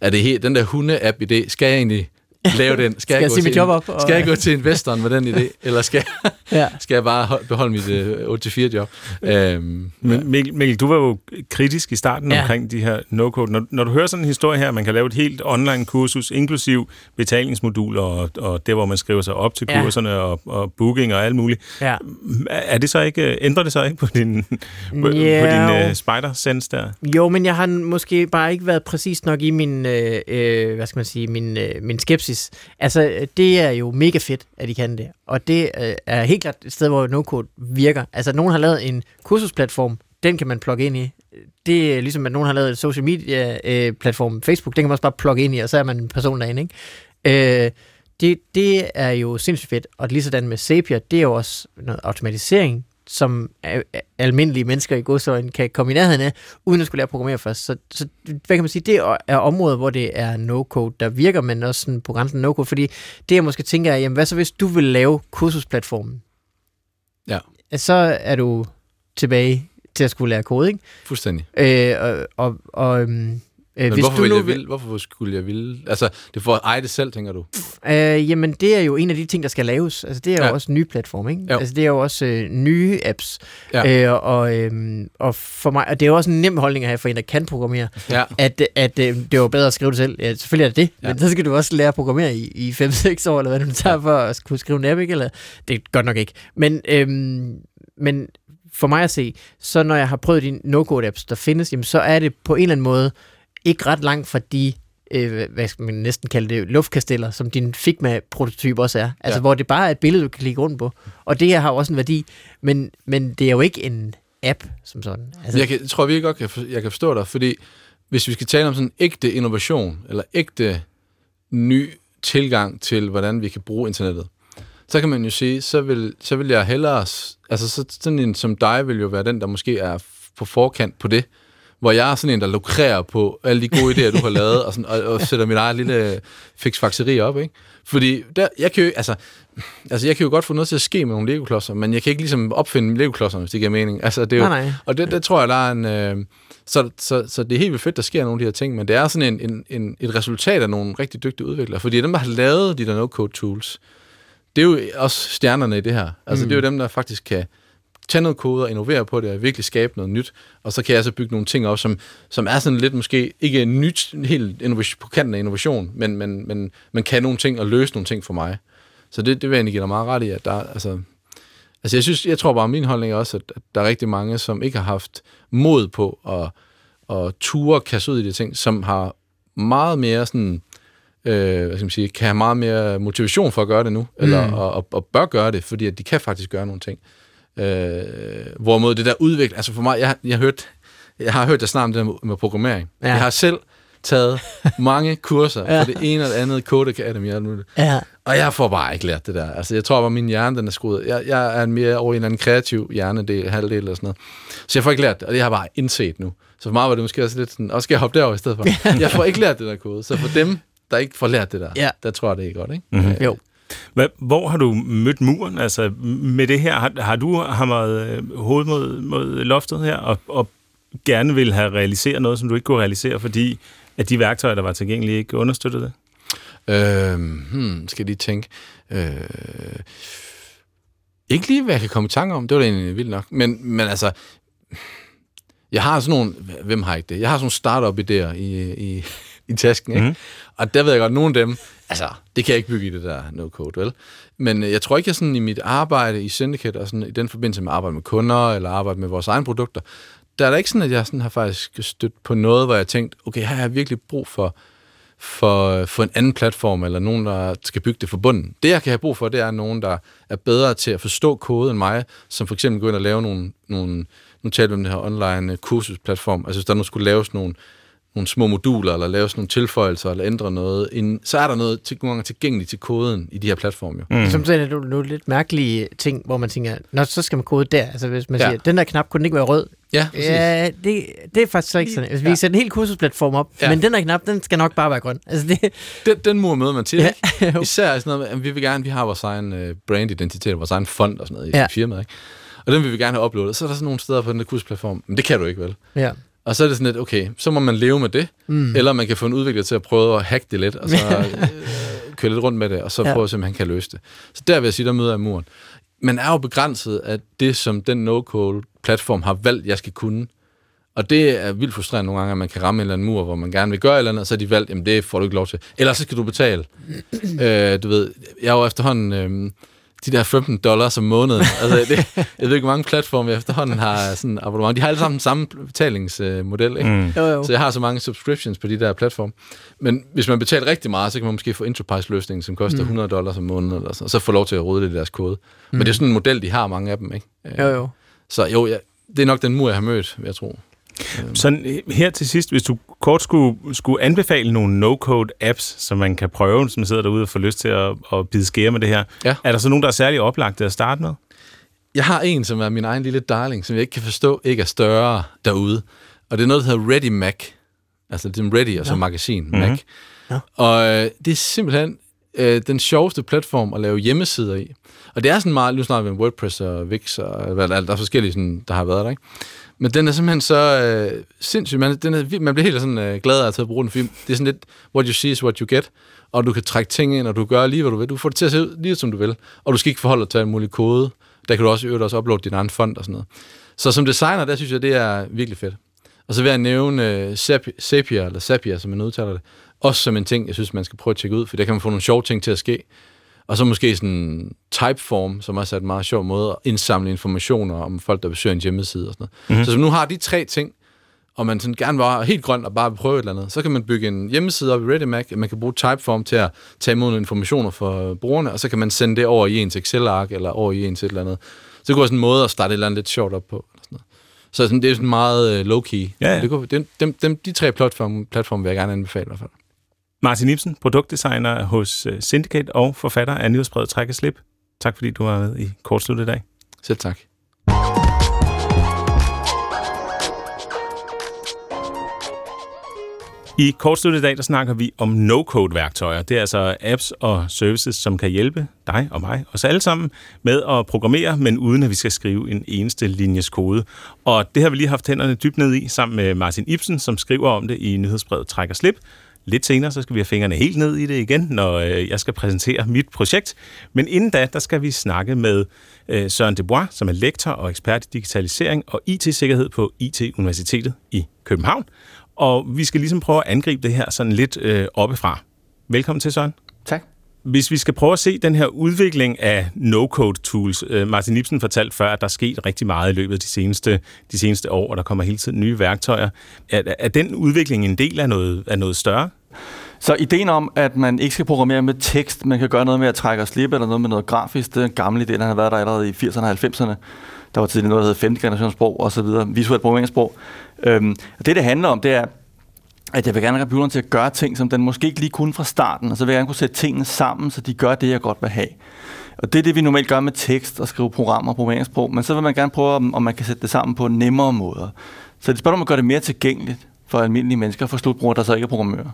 er det helt, den der hunde-app-idé, skal jeg egentlig lave den? Skal, skal jeg, jeg, gå til job op, og... skal jeg gå til investoren med den idé, eller skal, ja. skal jeg bare beholde mit uh, 8-4 job? Øhm, Men Mikkel, Mikkel, du var jo kritisk i starten ja. omkring de her no-code. Når, når du hører sådan en historie her, man kan lave et helt online-kursus, inklusiv betalingsmoduler og, og det, hvor man skriver sig op til ja. kurserne og, og booking og alt muligt. Ja. Er det så ikke, ændrer det så ikke på din, på, yeah. på din uh, spider-sense der? Jo, men jeg har måske bare ikke været præcis nok i min, øh, øh, hvad skal man sige, min, øh, min skepsis praksis. Altså, det er jo mega fedt, at de kan det. Og det øh, er helt klart et sted, hvor no-code virker. Altså, nogen har lavet en kursusplatform, den kan man plukke ind i. Det er ligesom, at nogen har lavet en social media-platform, øh, Facebook, den kan man også bare plukke ind i, og så er man en person derinde, ikke? Øh, det, det er jo sindssygt fedt. Og lige sådan med Zapier, det er jo også noget automatisering, som almindelige mennesker i godsøjen kan komme i nærheden af, uden at skulle lære at programmere først. Så, så hvad kan man sige, det er områder, hvor det er no-code, der virker, men også sådan på grænsen no-code, fordi det jeg måske tænker er, jamen hvad så hvis du vil lave kursusplatformen? Ja. Så er du tilbage til at skulle lære kode, ikke? Fuldstændig. Øh, og, og, og øhm, Øh, Men hvis hvorfor, du nu jeg vil, hvorfor skulle jeg ville? Altså, det får eje det selv, tænker du? Øh, jamen, det er jo en af de ting, der skal laves. Altså, det er jo ja. også nye platform, ikke? Jo. Altså, det er jo også øh, nye apps. Ja. Øh, og, øh, og for mig, og det er jo også en nem holdning at have for en, der kan programmere, ja. at, at øh, det er jo bedre at skrive det selv. Ja, selvfølgelig er det det, ja. men så skal du også lære at programmere i, i 5-6 år, eller hvad du tager ja. for at kunne skrive en app, ikke? Eller, det er godt nok ikke. Men, øh, men for mig at se, så når jeg har prøvet de no-code-apps, der findes, jamen, så er det på en eller anden måde ikke ret langt fra de øh, hvad skal man næsten kalde det, luftkasteller, som din Figma-prototyp også er. Altså, ja. hvor det bare er et billede, du kan klikke rundt på. Og det her har også en værdi, men, men det er jo ikke en app som sådan. Altså, jeg, kan, jeg tror virkelig godt, jeg, jeg kan forstå dig, fordi hvis vi skal tale om sådan ægte innovation, eller ægte ny tilgang til, hvordan vi kan bruge internettet, så kan man jo sige, så vil, så vil jeg hellere, altså så, sådan en som dig vil jo være den, der måske er på forkant på det, hvor jeg er sådan en, der lukrerer på alle de gode idéer, du har lavet, og, sådan, og, og sætter mit eget lille fiksfakseri op, ikke? Fordi der, jeg kan jo, altså, altså, jeg kan jo godt få noget til at ske med nogle Lego-klodser, men jeg kan ikke ligesom opfinde Lego-klodserne, hvis det giver mening. Altså, det er jo, nej, nej. Og det, det tror jeg, der er en... Øh, så, så, så det er helt vildt fedt, der sker nogle af de her ting, men det er sådan en, en, en, et resultat af nogle rigtig dygtige udviklere. Fordi dem, der har lavet de der no-code tools, det er jo også stjernerne i det her. Altså, mm. det er jo dem, der faktisk kan tage noget kode og innovere på det, og virkelig skabe noget nyt, og så kan jeg så bygge nogle ting op, som, som er sådan lidt måske ikke nyt, helt innovation, på kanten af innovation, men, men, men man kan nogle ting og løse nogle ting for mig. Så det, det vil jeg egentlig give dig meget ret i, at der, altså, altså jeg, synes, jeg tror bare, min holdning er også, at, at der er rigtig mange, som ikke har haft mod på at, at ture kaste ud i de ting, som har meget mere sådan, øh, hvad skal man sige, kan have meget mere motivation for at gøre det nu, mm. eller og, og, og bør gøre det, fordi at de kan faktisk gøre nogle ting. Øh, hvorimod det der udvikling, altså for mig, jeg, jeg, har hørt, jeg har hørt dig snart om det med, med programmering. Ja. Jeg har selv taget mange kurser ja. på det ene eller andet Code Academy. Og, ja. og jeg får bare ikke lært det der. Altså, jeg tror bare, min hjerne den er skruet. Jeg, jeg er mere over en eller anden kreativ hjernedel, halvdel eller sådan noget. Så jeg får ikke lært det, og det har jeg bare indset nu. Så for mig var det måske også lidt sådan, og skal jeg hoppe derover i stedet for? jeg får ikke lært det der kode. Så for dem, der ikke får lært det der, ja. der tror jeg, det er godt, ikke? Mm-hmm. Jo. Hvor har du mødt muren? Altså, med det her, har, har du hamret øh, hovedet mod, mod loftet her, og, og gerne vil have realiseret noget, som du ikke kunne realisere, fordi at de værktøjer, der var tilgængelige, ikke understøttede det? Øhm, hmm, skal jeg lige tænke. Øh, ikke lige, hvad jeg kan komme i tanke om. Det var da egentlig vildt nok. Men, men altså, jeg har sådan nogle... Hvem har ikke det? Jeg har sådan nogle startup-idéer i, i, i tasken, ikke? Mm. Og der ved jeg godt, nogle af dem, altså, det kan jeg ikke bygge i det der no-code, vel? Men øh, jeg tror ikke, jeg sådan i mit arbejde i Syndicate, og sådan i den forbindelse med arbejde med kunder, eller arbejde med vores egne produkter, der er der ikke sådan, at jeg sådan har faktisk stødt på noget, hvor jeg har tænkt, okay, her har jeg virkelig brug for, for, for en anden platform, eller nogen, der skal bygge det fra bunden. Det, jeg kan have brug for, det er nogen, der er bedre til at forstå kode end mig, som for eksempel går ind og lave nogle, nogle nu taler vi om det her online kursusplatform, altså hvis der nu skulle laves nogle, nogle små moduler, eller laves nogle tilføjelser, eller ændre noget, inden, så er der noget til, nogle gange tilgængeligt til koden i de her platforme. Jo. Mm. Som sådan er det nogle lidt mærkelige ting, hvor man tænker, når så skal man kode der. Altså hvis man ja. siger, den der knap kunne den ikke være rød. Ja, præcis. ja det, det er faktisk så ikke sådan. Altså, vi ja. sætter en hel kursusplatform op, ja. men den der knap, den skal nok bare være grøn. Altså, det... den, den mur møder man til, ja. Især sådan noget, at vi vil gerne, vi har vores egen uh, brandidentitet, vores egen fond og sådan noget i ja. firmaet, ikke? Og den vil vi gerne have uploadet. Så er der sådan nogle steder på den der kursplatform, men det kan du ikke, vel? Ja. Og så er det sådan lidt, okay, så må man leve med det, mm. eller man kan få en udvikler til at prøve at hacke det lidt, og så øh, køre lidt rundt med det, og så ja. prøve at se, om han kan løse det. Så der vil jeg sige, der møder jeg muren. Man er jo begrænset af det, som den no-code-platform har valgt, jeg skal kunne. Og det er vildt frustrerende nogle gange, at man kan ramme en eller anden mur, hvor man gerne vil gøre et eller andet, og så har de valgt, jamen det får du ikke lov til. Eller så skal du betale. øh, du ved, jeg er jo efterhånden... Øh, de der 15 dollars om måneden. Altså, det, jeg ved ikke, hvor mange platforme efterhånden har sådan abonnement. De har alle sammen samme betalingsmodel, ikke? Mm. Jo, jo. Så jeg har så mange subscriptions på de der platforme. Men hvis man betaler rigtig meget, så kan man måske få enterprise-løsningen, som koster mm. 100 dollars om måneden, eller så, og så få lov til at rode det i deres kode. Mm. Men det er sådan en model, de har, mange af dem, ikke? Jo, jo. Så jo, ja, det er nok den mur, jeg har mødt, vil jeg tro. Sådan øh, her til sidst, hvis du kort skulle, skulle anbefale nogle no-code apps, som man kan prøve, som sidder derude og får lyst til at, at bide skære med det her, ja. er der så nogen, der er særlig oplagt at starte med? Jeg har en, som er min egen lille darling, som jeg ikke kan forstå ikke er større derude. Og det er noget, der hedder Ready Mac. Altså det er Ready, altså ja. magasin mm-hmm. Mac. Ja. Og øh, det er simpelthen øh, den sjoveste platform at lave hjemmesider i. Og det er sådan meget, nu snakker vi om WordPress og Wix, og hvad, der er forskellige, sådan, der har været der, ikke? Men den er simpelthen så øh, sindssygt. Man, den er, man bliver helt sådan øh, glad af at bruge den, film. det er sådan lidt, what you see is what you get, og du kan trække ting ind, og du gør lige, hvad du vil. Du får det til at se ud lige som du vil, og du skal ikke forholde dig til en mulig kode. Der kan du også øvrigt også uploade din egen fond og sådan noget. Så som designer, der synes jeg, det er virkelig fedt. Og så vil jeg nævne øh, uh, Zapier, eller Zapier, som man udtaler det, også som en ting, jeg synes, man skal prøve at tjekke ud, for der kan man få nogle sjove ting til at ske. Og så måske sådan Typeform, som også er et meget sjov måde at indsamle informationer om folk, der besøger en hjemmeside og sådan noget. Mm-hmm. Så hvis man nu har de tre ting, og man sådan gerne var helt grøn og bare prøve et eller andet, så kan man bygge en hjemmeside op i ReadyMac, man kan bruge Typeform til at tage imod informationer fra brugerne, og så kan man sende det over i ens Excel-ark, eller over i ens et eller andet. Så det kunne være sådan en måde at starte et eller andet lidt sjovt op på. Eller sådan noget. Så sådan, det er sådan meget uh, low-key. Ja, ja. Det kunne, dem, dem, dem, de tre platforme platform vil jeg gerne anbefale i hvert fald. Martin Ibsen, produktdesigner hos øh, Syndicate og forfatter af nyhedsbrevet Træk og Slip. Tak fordi du var med i Kortslut i dag. Selv tak. I Kortslut i dag, der snakker vi om no-code-værktøjer. Det er altså apps og services, som kan hjælpe dig og mig, os alle sammen, med at programmere, men uden at vi skal skrive en eneste linjes kode. Og det har vi lige haft hænderne dybt ned i, sammen med Martin Ibsen, som skriver om det i nyhedsbrevet Træk og Slip. Lidt senere, så skal vi have fingrene helt ned i det igen, når øh, jeg skal præsentere mit projekt. Men inden da, der skal vi snakke med øh, Søren Debois, som er lektor og ekspert i digitalisering og IT-sikkerhed på IT-universitetet i København. Og vi skal ligesom prøve at angribe det her sådan lidt øh, oppefra. Velkommen til, Søren. Tak. hvis vi skal prøve at se den her udvikling af no-code-tools, øh, Martin Ibsen fortalte før, at der er sket rigtig meget i løbet af de seneste, de seneste år, og der kommer hele tiden nye værktøjer. Er, er den udvikling en del af noget, af noget større? Så ideen om, at man ikke skal programmere med tekst, man kan gøre noget med at trække og slippe, eller noget med noget grafisk, det er en gammel idé, der har været der allerede i 80'erne og 90'erne. Der var tidligere noget, der hedder 5. generationssprog og så videre, visuelt programmeringssprog. Øhm, og det, det handler om, det er, at jeg vil gerne have computeren til at gøre ting, som den måske ikke lige kunne fra starten, og så vil jeg gerne kunne sætte tingene sammen, så de gør det, jeg godt vil have. Og det er det, vi normalt gør med tekst og skrive programmer og programmeringssprog, men så vil man gerne prøve, om, om man kan sætte det sammen på nemmere måder. Så det spørger om at gøre det mere tilgængeligt for almindelige mennesker, for slutbrugere, der så ikke er programmører.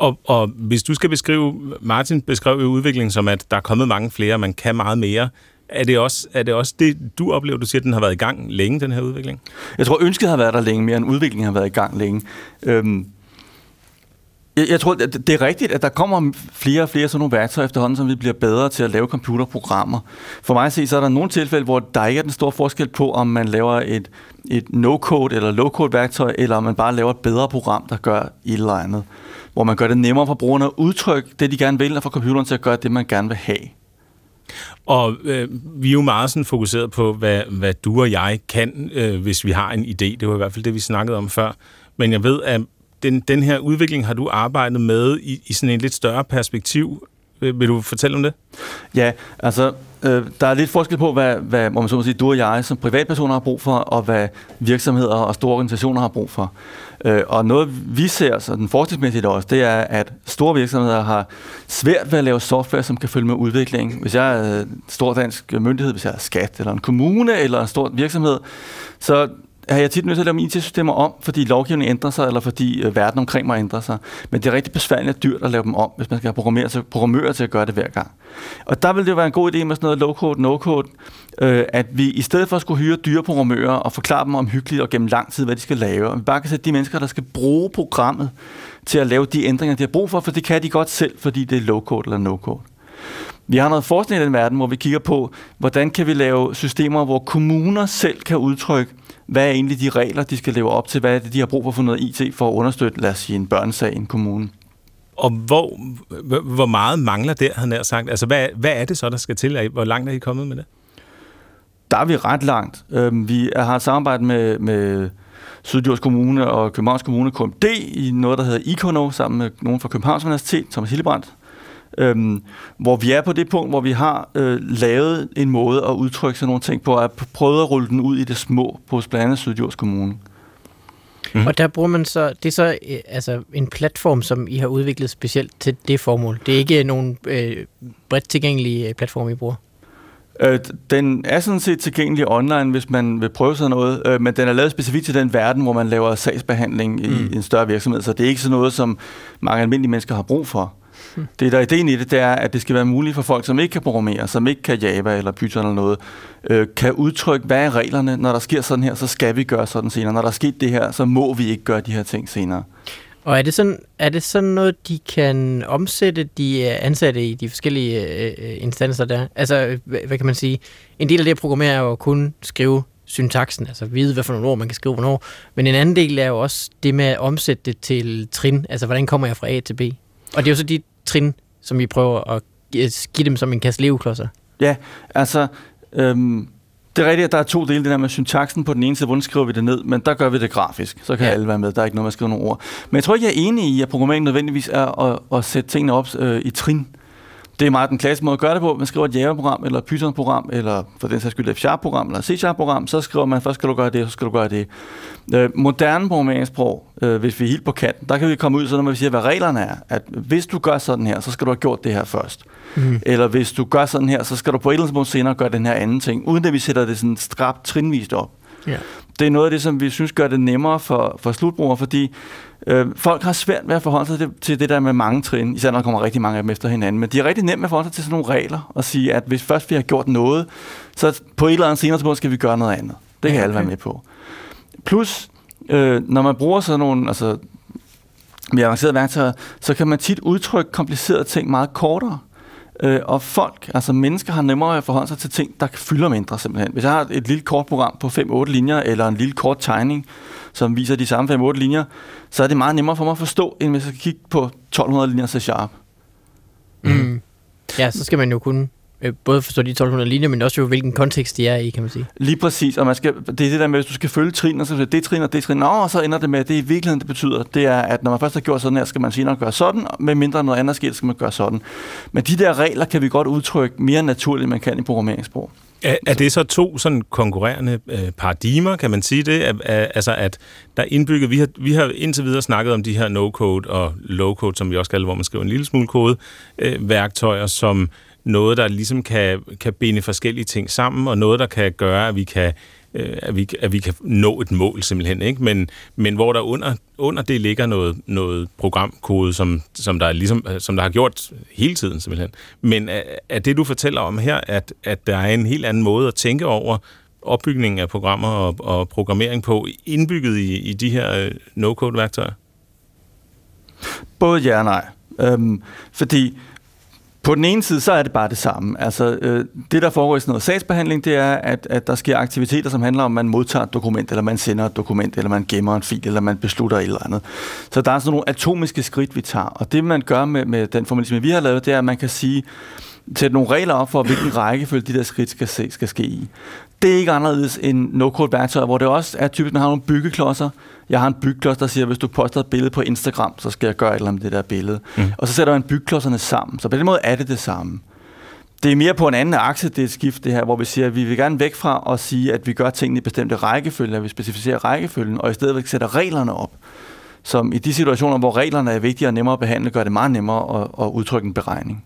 Og, og hvis du skal beskrive, Martin beskrev jo udviklingen som, at der er kommet mange flere, man kan meget mere. Er det, også, er det også det, du oplever? Du siger, at den har været i gang længe, den her udvikling? Jeg tror, ønsket har været der længe, mere end udviklingen har været i gang længe. Øhm, jeg, jeg tror, det, det er rigtigt, at der kommer flere og flere sådan nogle værktøjer efterhånden, som vi bliver bedre til at lave computerprogrammer. For mig at se, så er der nogle tilfælde, hvor der ikke er den store forskel på, om man laver et, et no-code eller low-code værktøj, eller om man bare laver et bedre program, der gør et eller andet. Hvor man gør det nemmere for brugerne at udtrykke det, de gerne vil, og for computeren til at gøre det, man gerne vil have. Og øh, vi er jo meget sådan fokuseret på, hvad, hvad du og jeg kan, øh, hvis vi har en idé. Det var i hvert fald det, vi snakkede om før. Men jeg ved, at den, den her udvikling har du arbejdet med i, i sådan en lidt større perspektiv. Vil du fortælle om det? Ja, altså, øh, der er lidt forskel på, hvad, hvad må man så må sige, du og jeg som privatpersoner har brug for, og hvad virksomheder og store organisationer har brug for. Øh, og noget vi ser, så den forskningsmæssigt også, det er, at store virksomheder har svært ved at lave software, som kan følge med udviklingen. Hvis jeg er en stor dansk myndighed, hvis jeg er skat, eller en kommune, eller en stor virksomhed, så er jeg tit nødt til at lave mine IT-systemer om, fordi lovgivningen ændrer sig, eller fordi øh, verden omkring mig ændrer sig. Men det er rigtig besværligt og dyrt at lave dem om, hvis man skal have programmere til, programmører til at gøre det hver gang. Og der ville det jo være en god idé med sådan noget low-code, no-code, øh, at vi i stedet for at skulle hyre dyre programmører og forklare dem om hyggeligt og gennem lang tid, hvad de skal lave, og vi bare kan sætte de mennesker, der skal bruge programmet til at lave de ændringer, de har brug for, for det kan de godt selv, fordi det er low-code eller no-code. Vi har noget forskning i den verden, hvor vi kigger på, hvordan kan vi lave systemer, hvor kommuner selv kan udtrykke, hvad er egentlig de regler, de skal leve op til? Hvad er det, de har brug for for noget IT for at understøtte, lad os sige, en børnesag i en kommune? Og hvor, hvor meget mangler det, han har sagt? Altså, hvad, hvad er det så, der skal til? Hvor langt er I kommet med det? Der er vi ret langt. Øhm, vi har et samarbejde med, med Syddjurs Kommune og Københavns Kommune KMD i noget, der hedder Icono, sammen med nogen fra Københavns Universitet, Thomas Hillebrandt, Øhm, hvor vi er på det punkt, hvor vi har øh, lavet en måde at udtrykke sådan nogle ting på, at prøve at rulle den ud i det små på blandt andet Sydjords Kommune. Mm. Og der bruger man så, det er så øh, altså en platform, som I har udviklet specielt til det formål. Det er ikke nogen øh, bredt tilgængelig øh, platform, I bruger? Øh, den er sådan set tilgængelig online, hvis man vil prøve sådan noget, øh, men den er lavet specifikt til den verden, hvor man laver sagsbehandling mm. i en større virksomhed, så det er ikke sådan noget, som mange almindelige mennesker har brug for. Det der er ideen i det, det er, at det skal være muligt for folk, som ikke kan programmere, som ikke kan Java eller Python eller noget, øh, kan udtrykke, hvad er reglerne, når der sker sådan her, så skal vi gøre sådan senere. Når der er sket det her, så må vi ikke gøre de her ting senere. Og er det sådan, er det sådan noget, de kan omsætte de øh, ansatte i de forskellige øh, øh instanser der? Altså, øh, hvad kan man sige? En del af det at programmere er jo at skrive syntaksen, altså vide, hvad for nogle ord man kan skrive hvornår. Men en anden del er jo også det med at omsætte det til trin. Altså, hvordan kommer jeg fra A til B? Og det er jo så de trin, som vi prøver at give dem som en kasse leveklodser. Ja, altså... Øhm det er rigtigt, at der er to dele, det der med syntaksen på den ene side, hvordan skriver vi det ned, men der gør vi det grafisk, så kan ja. alle være med, der er ikke noget med at skrive nogle ord. Men jeg tror ikke, jeg er enig i, at programmering nødvendigvis er at, at sætte tingene op øh, i trin. Det er meget den klassiske måde at gøre det på. Man skriver et Java-program, eller Python-program, eller for den sags skyld et F-Sharp-program, eller C-Sharp-program, så skriver man, først skal du gøre det, så skal du gøre det. Øh, moderne programmeringssprog, øh, hvis vi er helt på kanten, der kan vi komme ud, så når vi siger, hvad reglerne er. At hvis du gør sådan her, så skal du have gjort det her først. Mm. Eller hvis du gør sådan her, så skal du på et eller andet punkt senere gøre den her anden ting, uden at vi sætter det sådan strapt trinvist op. Yeah. Det er noget af det, som vi synes gør det nemmere for, for slutbrugere, fordi øh, folk har svært ved at forholde sig til, til det der med mange trin, især når der kommer rigtig mange af dem efter hinanden. Men de er rigtig nemt med at forholde sig til sådan nogle regler, og sige, at hvis først vi har gjort noget, så på et eller andet senere tidspunkt skal vi gøre noget andet. Det kan ja, okay. alle være med på. Plus, øh, når man bruger sådan nogle altså, mere avancerede værktøjer, så kan man tit udtrykke komplicerede ting meget kortere. Øh, og folk, altså mennesker, har nemmere at forholde sig til ting, der fylder mindre simpelthen. Hvis jeg har et lille kort program på 5-8 linjer, eller en lille kort tegning, som viser de samme 5-8 linjer, så er det meget nemmere for mig at forstå, end hvis jeg skal kigge på 1200 linjer C-sharp. Mm. Ja, så skal man jo kunne øh, både forstå de 1200 linjer, men også jo hvilken kontekst de er i, kan man sige. Lige præcis, og man skal, det er det der med, hvis du skal følge trin, og så det trin og det trin, og så ender det med, at det i virkeligheden det betyder, det er, at når man først har gjort sådan her, skal man senere gøre sådan, med mindre noget andet sker, skal man gøre sådan. Men de der regler kan vi godt udtrykke mere naturligt, end man kan i programmeringssprog. Er, er det så to sådan konkurrerende øh, paradigmer, kan man sige det? Er, er, altså at der er indbygget, vi har, vi har indtil videre snakket om de her no-code og low-code, som vi også kalder, hvor man skriver en lille smule kode, øh, værktøjer, som noget, der ligesom kan, kan binde forskellige ting sammen, og noget, der kan gøre, at vi kan, øh, at vi, at vi kan nå et mål simpelthen. Ikke? Men, men hvor der under, under det ligger noget, noget programkode, som, som, der er ligesom, som der har gjort hele tiden simpelthen. Men er, er det, du fortæller om her, at, at der er en helt anden måde at tænke over opbygningen af programmer og, og programmering på, indbygget i, i de her øh, no-code-værktøjer? Både ja og nej. Øhm, fordi på den ene side, så er det bare det samme. Altså, øh, det, der foregår i sådan noget sagsbehandling, det er, at, at der sker aktiviteter, som handler om, at man modtager et dokument, eller man sender et dokument, eller man gemmer en fil, eller man beslutter et eller andet. Så der er sådan nogle atomiske skridt, vi tager. Og det, man gør med, med den formalisme, vi har lavet, det er, at man kan sige, sætte nogle regler op for, hvilken rækkefølge de der skridt skal, se, skal ske i. Det er ikke anderledes end no-code-værktøjer, hvor det også er typisk, man har nogle byggeklodser. Jeg har en byggeklods, der siger, hvis du poster et billede på Instagram, så skal jeg gøre et eller andet med det der billede. Mm. Og så sætter man byggeklodserne sammen. Så på den måde er det det samme. Det er mere på en anden akse, det er et skift det her, hvor vi siger, at vi vil gerne væk fra at sige, at vi gør tingene i bestemte rækkefølge, at vi specificerer rækkefølgen, og i stedet sætter reglerne op. Som i de situationer, hvor reglerne er vigtige og nemmere at behandle, gør det meget nemmere at, at udtrykke en beregning.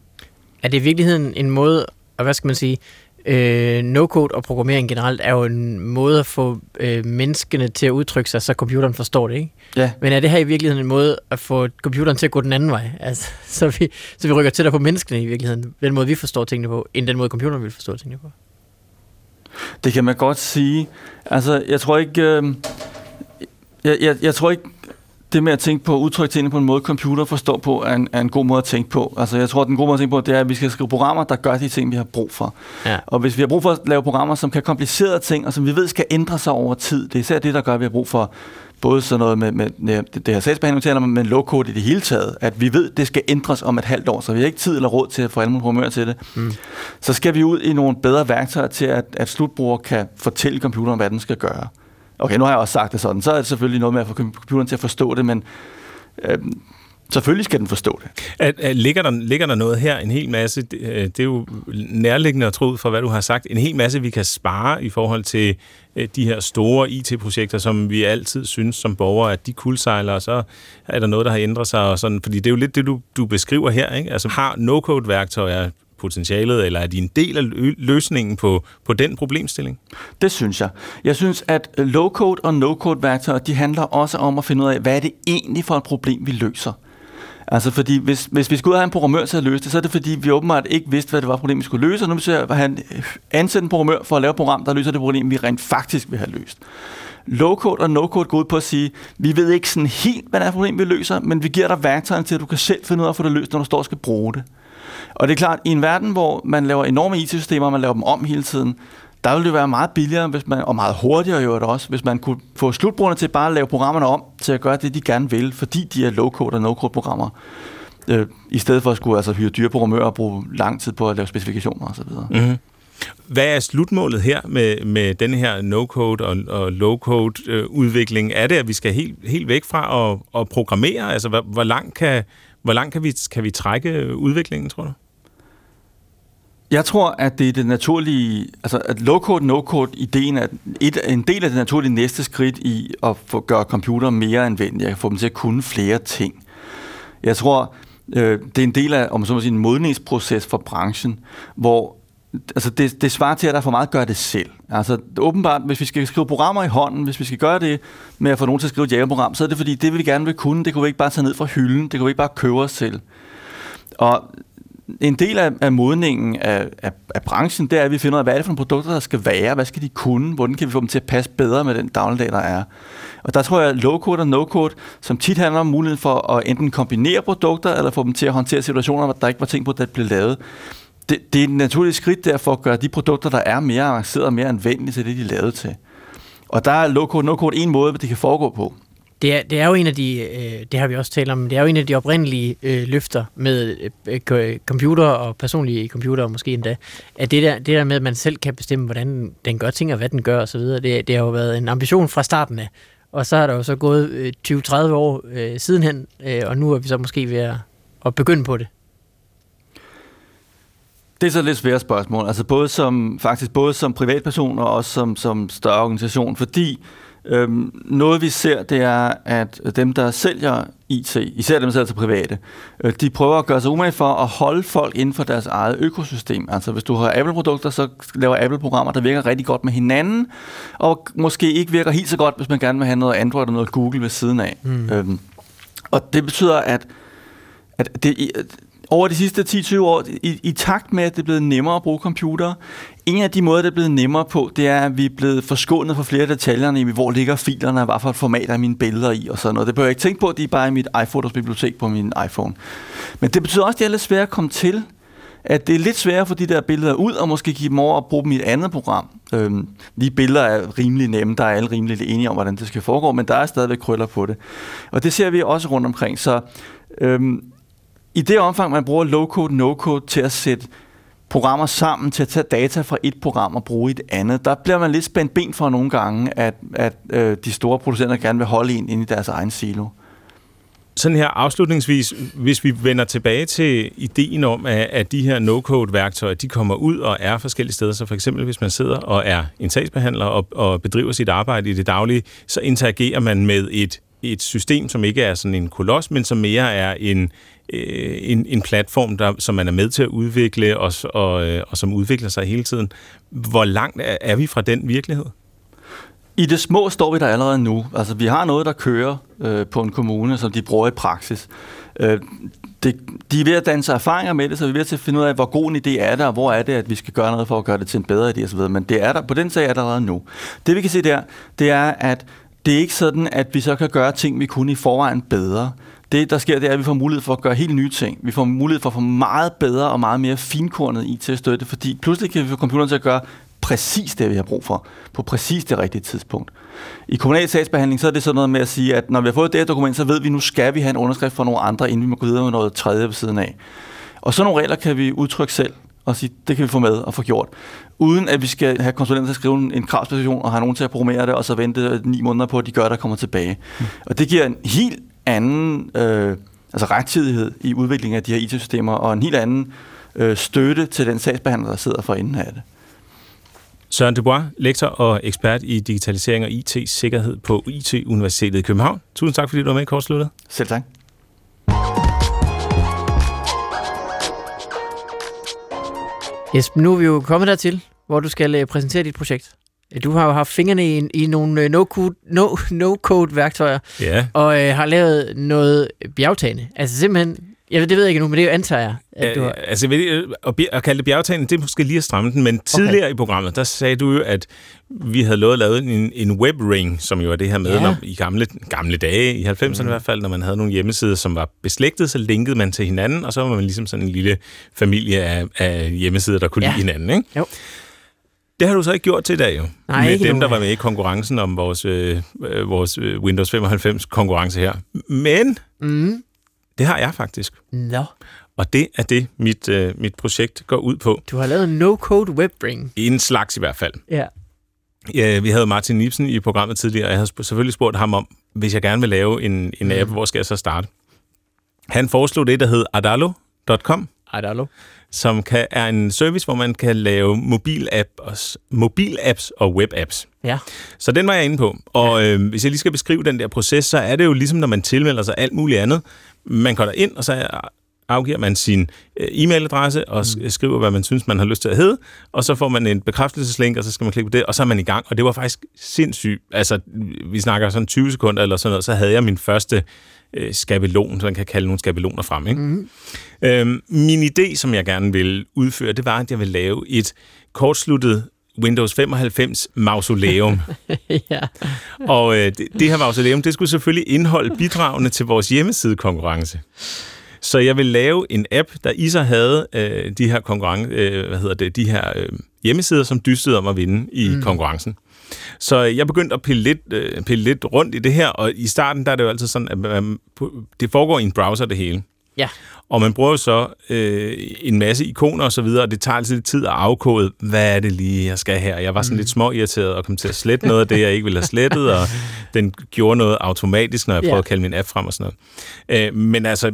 Er det i virkeligheden en måde, og hvad skal man sige, øh, no-code og programmering generelt er jo en måde at få øh, menneskene til at udtrykke sig, så computeren forstår det, ikke? Ja. Men er det her i virkeligheden en måde at få computeren til at gå den anden vej? Altså, så, vi, så vi rykker tættere på menneskene i virkeligheden, den måde vi forstår tingene på, end den måde computeren vil forstå tingene på? Det kan man godt sige. Altså, jeg tror ikke... Øh, jeg, jeg, jeg tror ikke, det med at tænke på at udtrykke tingene på en måde, computer forstår på, er en, er en god måde at tænke på. Altså, jeg tror, at den gode måde at tænke på, det er, at vi skal skrive programmer, der gør de ting, vi har brug for. Ja. Og hvis vi har brug for at lave programmer, som kan komplicerede ting, og som vi ved skal ændre sig over tid, det er især det, der gør, at vi har brug for både sådan noget med, med, med det, her sagsbehandling, men low-code i det hele taget, at vi ved, at det skal ændres om et halvt år, så vi har ikke tid eller råd til at få alle programmører til det. Mm. Så skal vi ud i nogle bedre værktøjer til, at, at slutbrugere kan fortælle computeren, hvad den skal gøre. Okay, nu har jeg også sagt det sådan. Så er det selvfølgelig noget med at få computeren til at forstå det, men øh, selvfølgelig skal den forstå det. At, at, ligger, der, ligger der noget her, en hel masse, det, øh, det er jo nærliggende at tro ud fra, hvad du har sagt, en hel masse, vi kan spare i forhold til øh, de her store IT-projekter, som vi altid synes som borgere, at de kuldsejler, og så er der noget, der har ændret sig, og sådan, fordi det er jo lidt det, du, du beskriver her, ikke? Altså har no-code-værktøjer potentialet, eller er de en del af løsningen på, på den problemstilling? Det synes jeg. Jeg synes, at øh, low-code og no-code værktøjer, de handler også om at finde ud af, hvad er det egentlig for et problem, vi løser. Altså fordi, hvis, hvis vi skulle have en programmør til at løse det, så er det fordi, vi åbenbart ikke vidste, hvad det var problem, vi skulle løse, og nu vil han øh, ansætte en programmør for at lave et program, der løser det problem, vi rent faktisk vil have løst. Low-code og no-code går ud på at sige, vi ved ikke sådan helt, hvad det er for problem, vi løser, men vi giver dig værktøjerne til, at du kan selv finde ud af at få det løst, når du står og skal bruge det. Og det er klart, i en verden, hvor man laver enorme IT-systemer, og man laver dem om hele tiden, der ville det være meget billigere, hvis man, og meget hurtigere jo også, hvis man kunne få slutbrugerne til bare at lave programmerne om, til at gøre det, de gerne vil, fordi de er low-code og no-code-programmer, øh, i stedet for at skulle altså, hyre dyre programmører og bruge lang tid på at lave specifikationer osv. Mm-hmm. Hvad er slutmålet her med, med den her no-code og, og low-code øh, udvikling? Er det, at vi skal helt, helt væk fra at, at programmere? Altså, hvor, hvor langt kan, hvor langt kan vi, kan vi trække øh, udviklingen, tror du? Jeg tror, at det er det naturlige, altså at low-code, no-code, ideen er et, en del af det naturlige næste skridt i at få, gøre computer mere anvendelige, at få dem til at kunne flere ting. Jeg tror, øh, det er en del af, om så må sige, en modningsproces for branchen, hvor altså det, det svarer til, at der er for meget at gøre det selv. Altså åbenbart, hvis vi skal skrive programmer i hånden, hvis vi skal gøre det med at få nogen til at skrive et Java-program, så er det fordi, det vil vi gerne vil kunne, det kunne vi ikke bare tage ned fra hylden, det kunne vi ikke bare købe os selv. Og en del af, af modningen af, af, af branchen, det er, at vi finder ud af, hvad er det for nogle produkter, der skal være, hvad skal de kunne, hvordan kan vi få dem til at passe bedre med den dagligdag, der er. Og der tror jeg, at low-code og no-code, som tit handler om muligheden for at enten kombinere produkter, eller få dem til at håndtere situationer, hvor der ikke var ting på, der blev lavet. Det, det er et naturligt skridt der for at gøre de produkter, der er mere avancerede og mere anvendelige til det, de er lavet til. Og der er low-code no-code en måde, det kan foregå på. Det er, det er jo en af de, øh, det har vi også talt om, det er jo en af de oprindelige øh, løfter med øh, computer og personlige computer måske endda, at det der, det der med, at man selv kan bestemme, hvordan den gør ting og hvad den gør osv., det, det har jo været en ambition fra starten af. Og så er der jo så gået øh, 20-30 år øh, sidenhen, øh, og nu er vi så måske ved at, at begynde på det. Det er så et lidt svært spørgsmål, altså både som, faktisk både som privatperson og også som, som større organisation, fordi Øhm, noget vi ser, det er, at dem, der sælger IT, især dem, der sælger til private, øh, de prøver at gøre sig umage for at holde folk inden for deres eget økosystem. Altså hvis du har Apple-produkter, så laver Apple-programmer, der virker rigtig godt med hinanden, og måske ikke virker helt så godt, hvis man gerne vil have noget Android og noget Google ved siden af. Mm. Øhm, og det betyder, at, at det, over de sidste 10-20 år, i, i takt med, at det er blevet nemmere at bruge computer, en af de måder, det er blevet nemmere på, det er, at vi er blevet forskånet for flere af detaljerne, hvor ligger filerne, og hvad for et format er mine billeder i, og sådan noget. Det behøver jeg ikke tænke på, de er bare i mit iPhotos bibliotek på min iPhone. Men det betyder også, at det er lidt svært at komme til, at det er lidt sværere for de der billeder ud, og måske give dem over og bruge dem i et andet program. Øhm, de billeder er rimelig nemme, der er alle rimelig enige om, hvordan det skal foregå, men der er stadigvæk krøller på det. Og det ser vi også rundt omkring. Så øhm, i det omfang, man bruger low-code, no-code til at sætte programmer sammen, til at tage data fra et program og bruge et andet, der bliver man lidt spændt ben for nogle gange, at, at øh, de store producenter gerne vil holde en ind i deres egen silo. Sådan her afslutningsvis, hvis vi vender tilbage til ideen om, at, at de her no-code-værktøjer, de kommer ud og er forskellige steder, så for eksempel hvis man sidder og er en sagsbehandler og, og bedriver sit arbejde i det daglige, så interagerer man med et et system, som ikke er sådan en koloss, men som mere er en, øh, en, en platform, der, som man er med til at udvikle, og, og, øh, og som udvikler sig hele tiden. Hvor langt er, er vi fra den virkelighed? I det små står vi der allerede nu. Altså, vi har noget, der kører øh, på en kommune, som de bruger i praksis. Øh, det, de er ved at danse erfaringer med det, så vi er ved at finde ud af, hvor god en idé er der, og hvor er det, at vi skal gøre noget for at gøre det til en bedre idé osv. Men det er der, på den sag er der allerede nu. Det vi kan se der, det er, at det er ikke sådan, at vi så kan gøre ting, vi kunne i forvejen bedre. Det, der sker, det er, at vi får mulighed for at gøre helt nye ting. Vi får mulighed for at få meget bedre og meget mere finkornet IT-støtte, fordi pludselig kan vi få computeren til at gøre præcis det, vi har brug for, på præcis det rigtige tidspunkt. I kommunal sagsbehandling, så er det sådan noget med at sige, at når vi har fået det her dokument, så ved vi, nu skal vi have en underskrift fra nogle andre, inden vi må gå videre med noget tredje ved siden af. Og sådan nogle regler kan vi udtrykke selv og sige, det kan vi få med og få gjort. Uden at vi skal have konsulenter til at skrive en, kravspecifikation og have nogen til at programmere det, og så vente ni måneder på, at de gør, der kommer tilbage. Mm. Og det giver en helt anden øh, altså rettidighed i udviklingen af de her IT-systemer, og en helt anden øh, støtte til den sagsbehandler, der sidder for inden af det. Søren Dubois, lektor og ekspert i digitalisering og IT-sikkerhed på IT-universitetet i København. Tusind tak, fordi du var med i Kortsluttet. Selv tak. Jesper, nu er vi jo kommet dertil, hvor du skal øh, præsentere dit projekt. Du har jo haft fingrene i, i nogle øh, no-code, no, no værktøjer, ja. og øh, har lavet noget bjergtagende. Altså simpelthen, jeg ved, det ved jeg ikke nu, men det antager jeg. At du har... Altså, ved, at, at kalde det bjergtagende, det er måske lige at stramme den, men tidligere okay. i programmet, der sagde du jo, at vi havde lovet at lave en, en webring, som jo er det her med, ja. når, i gamle, gamle dage, i 90'erne mm. i hvert fald, når man havde nogle hjemmesider, som var beslægtet, så linkede man til hinanden, og så var man ligesom sådan en lille familie af, af hjemmesider, der kunne ja. lide hinanden, ikke? Jo. Det har du så ikke gjort til i dag, jo. Nej, med ikke dem, der var med i konkurrencen om vores, øh, vores øh, Windows 95 konkurrence her. Men mm. det har jeg faktisk. Nå. Og det er det, mit, øh, mit projekt går ud på. Du har lavet en no-code webring. En slags i hvert fald. Ja. Ja, vi havde Martin Nipsen i programmet tidligere, og jeg havde selvfølgelig spurgt ham om, hvis jeg gerne vil lave en, en app, mm. hvor skal jeg så starte? Han foreslog det, der hed adalo.com. Adalo som kan, er en service, hvor man kan lave mobilapps, mobilapps og webapps. Ja. Så den var jeg inde på. Og ja. øh, hvis jeg lige skal beskrive den der proces, så er det jo ligesom, når man tilmelder sig alt muligt andet. Man går ind, og så afgiver man sin øh, e-mailadresse og mm. skriver, hvad man synes, man har lyst til at hedde, og så får man en bekræftelseslink, og så skal man klikke på det, og så er man i gang. Og det var faktisk sindssygt. Altså, vi snakker sådan 20 sekunder eller sådan noget, så havde jeg min første øh, skabelon, så man kan kalde nogle skabeloner frem. Ikke? Mm. Øhm, min idé, som jeg gerne vil udføre, det var, at jeg vil lave et kortsluttet Windows 95 mausoleum. ja. Og øh, det, det her mausoleum, det skulle selvfølgelig indeholde bidragene til vores hjemmesidekonkurrence. Så jeg vil lave en app, der i sig havde øh, de her konkurrence, øh, hvad hedder det, de her øh, hjemmesider, som dystede om at vinde i mm. konkurrencen. Så jeg begyndte at pille lidt, øh, pille lidt rundt i det her, og i starten der er det jo altid sådan, at man, det foregår i en browser det hele. Ja. Og man bruger jo så øh, en masse ikoner og så videre, og det tager altid lidt tid at afkode, hvad er det lige, jeg skal her. Jeg var sådan mm. lidt små irriteret og kom til at slette noget af det, jeg ikke ville have slettet, og den gjorde noget automatisk, når jeg prøvede ja. at kalde min app frem og sådan noget. Øh, men altså,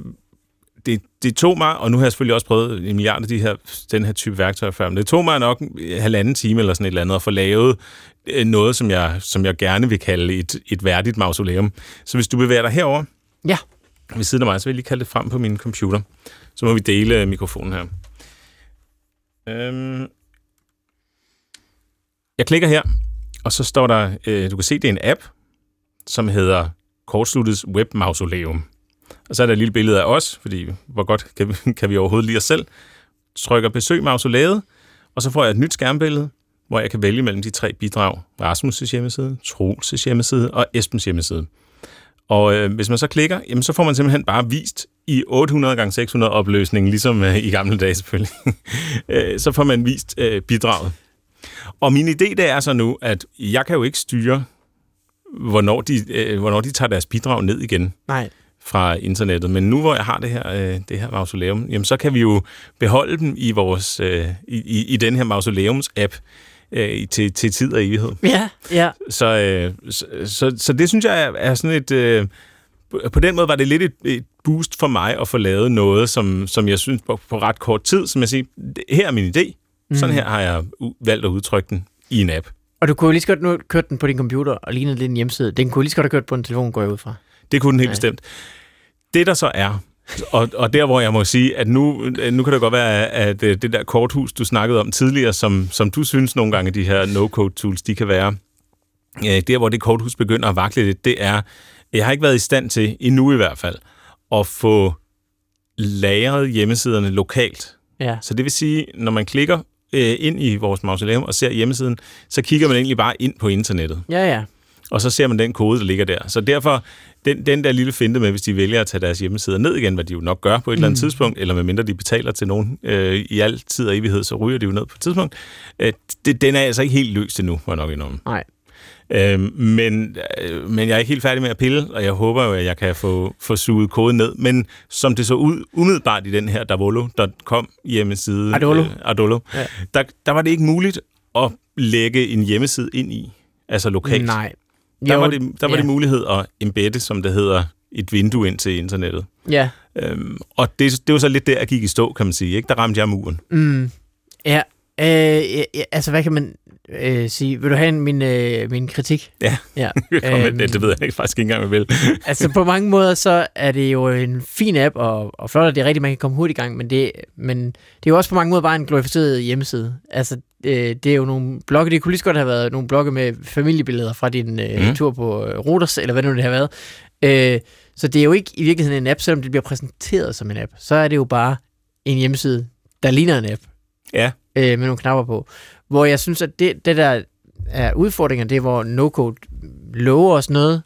det, det tog mig, og nu har jeg selvfølgelig også prøvet en milliard af de her, den her type værktøjer før, men det tog mig nok en halvanden time eller sådan et eller andet at få lavet noget, som jeg, som jeg gerne vil kalde et, et værdigt mausoleum. Så hvis du bevæger dig herover, ja. ved siden af mig, så vil jeg lige kalde det frem på min computer. Så må vi dele mikrofonen her. Øhm. Jeg klikker her, og så står der, øh, du kan se, det er en app, som hedder Kortsluttets Web Mausoleum. Og så er der et lille billede af os, fordi hvor godt kan vi, kan vi overhovedet lide os selv. Trykker besøg mausoleet, og så får jeg et nyt skærmbillede, hvor jeg kan vælge mellem de tre bidrag. Rasmus' hjemmeside, Troels' hjemmeside og Esbens hjemmeside. Og øh, hvis man så klikker, jamen, så får man simpelthen bare vist i 800 gange 600 opløsning, ligesom øh, i gamle dage selvfølgelig. øh, så får man vist øh, bidraget. Og min idé det er så nu, at jeg kan jo ikke styre, hvornår de, øh, hvornår de tager deres bidrag ned igen. Nej fra internettet. Men nu hvor jeg har det her, øh, det her mausoleum, jamen, så kan vi jo beholde dem i, vores, øh, i, i den her mausoleums-app øh, til, til tid og evighed. Ja, ja. Så, øh, så, så, så det synes jeg er, er sådan et... Øh, på den måde var det lidt et, et boost for mig at få lavet noget, som, som jeg synes på, på ret kort tid, som jeg siger, her er min idé. Mm. Sådan her har jeg valgt at udtrykke den i en app. Og du kunne jo lige så godt nu køre den på din computer og lignede lidt en hjemmeside. Den kunne lige så godt have kørt på en telefon, går jeg ud fra. Det kunne den helt Nej. bestemt. Det der så er, og, og der hvor jeg må sige, at nu, nu kan det godt være, at det der korthus, du snakkede om tidligere, som, som du synes nogle gange, de her no-code tools, de kan være, der hvor det korthus begynder at vakle lidt, det er, jeg har ikke været i stand til, endnu i hvert fald, at få lagret hjemmesiderne lokalt. Ja. Så det vil sige, når man klikker øh, ind i vores mausoleum og ser hjemmesiden, så kigger man egentlig bare ind på internettet. Ja, ja. Og så ser man den kode, der ligger der. Så derfor den, den der lille finte med, hvis de vælger at tage deres hjemmesider ned igen, hvad de jo nok gør på et mm. eller andet mm. tidspunkt, eller medmindre de betaler til nogen øh, i al tid og evighed, så ryger de jo ned på et tidspunkt. Øh, det, den er altså ikke helt løst endnu, må jeg nok indrømme. Nej. Øh, men, øh, men jeg er ikke helt færdig med at pille, og jeg håber jo, at jeg kan få, få suget koden ned. Men som det så ud umiddelbart i den her Davolo.com hjemmeside, Adolo, øh, Adolo ja. der, der var det ikke muligt at lægge en hjemmeside ind i, altså lokalt. Nej, der jo, var, det, der var ja. det mulighed at embedde, som det hedder, et vindue ind til internettet. Ja. Øhm, og det, det var så lidt der, jeg gik i stå, kan man sige. Ikke? Der ramte jeg muren. Mm. Ja, øh, ja, altså hvad kan man øh, sige? Vil du have min, øh, min kritik? Ja, ja. øhm, det, det ved jeg ikke, faktisk ikke engang, jeg vil. altså på mange måder, så er det jo en fin app, og, og flot, at det er rigtigt, man kan komme hurtigt i gang, men det, men det er jo også på mange måder bare en glorificeret hjemmeside. Altså øh, det er jo nogle blogge, det kunne lige så godt have været nogle blogge med familiebilleder fra din øh, mm. tur på øh, Roders, eller hvad nu det har været. Øh, så det er jo ikke i virkeligheden en app, selvom det bliver præsenteret som en app. Så er det jo bare en hjemmeside, der ligner en app. Ja. Øh, med nogle knapper på. Hvor jeg synes, at det, det der er udfordringen, det er, hvor no-code lover os noget,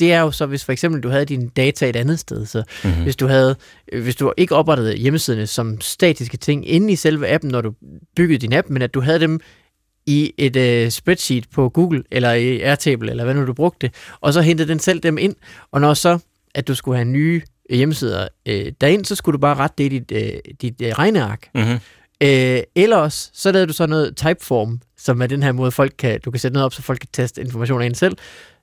det er jo så, hvis for eksempel du havde dine data et andet sted. Så mm-hmm. hvis du havde, hvis du ikke oprettede hjemmesiderne som statiske ting inde i selve appen, når du byggede din app, men at du havde dem i et uh, spreadsheet på Google, eller i Airtable, eller hvad nu du brugte, og så hentede den selv dem ind, og når så, at du skulle have nye hjemmesider øh, derind, så skulle du bare rette det i dit, øh, dit øh, regneark. Mm-hmm. Øh, ellers, så lavede du så noget typeform, som er den her måde, folk kan, du kan sætte noget op, så folk kan teste informationer ind selv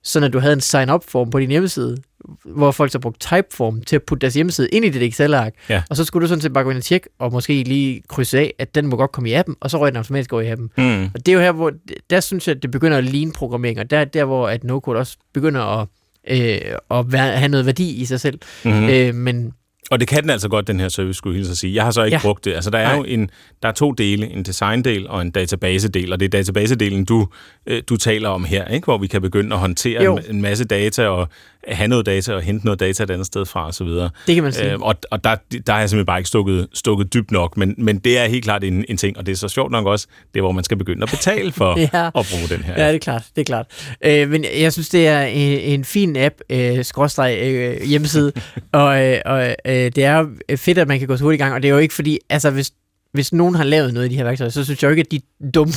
sådan at du havde en sign-up-form på din hjemmeside, hvor folk så brugte Typeform til at putte deres hjemmeside ind i dit Excel-ark. Ja. Og så skulle du sådan set bare gå ind og tjekke, og måske lige krydse af, at den må godt komme i appen, og så røg den automatisk over i appen. Mm. Og det er jo her, hvor, der synes jeg, at det begynder at ligne programmering, og der der, hvor at no-code også begynder at, øh, at være, have noget værdi i sig selv. Mm-hmm. Øh, men og det kan den altså godt, den her service, skulle jeg sige. Jeg har så ikke ja. brugt det. Altså, der er Nej. jo en, der er to dele, en design-del og en database-del, og det er database-delen, du, øh, du taler om her, ikke? hvor vi kan begynde at håndtere jo. en masse data og have noget data og hente noget data et andet sted fra osv. Det kan man sige. Øh, og og der, der har jeg simpelthen bare ikke stukket, stukket dybt nok, men, men det er helt klart en, en ting, og det er så sjovt nok også, det er, hvor man skal begynde at betale for ja. at bruge den her. Ja, det er klart. Det er klart. Øh, men jeg synes, det er en, en fin app, øh, skråstreg øh, hjemmeside, og, øh, og øh, det er fedt, at man kan gå så hurtigt i gang, og det er jo ikke fordi, altså hvis hvis nogen har lavet noget i de her værktøjer, så synes jeg jo ikke, at de er dumme.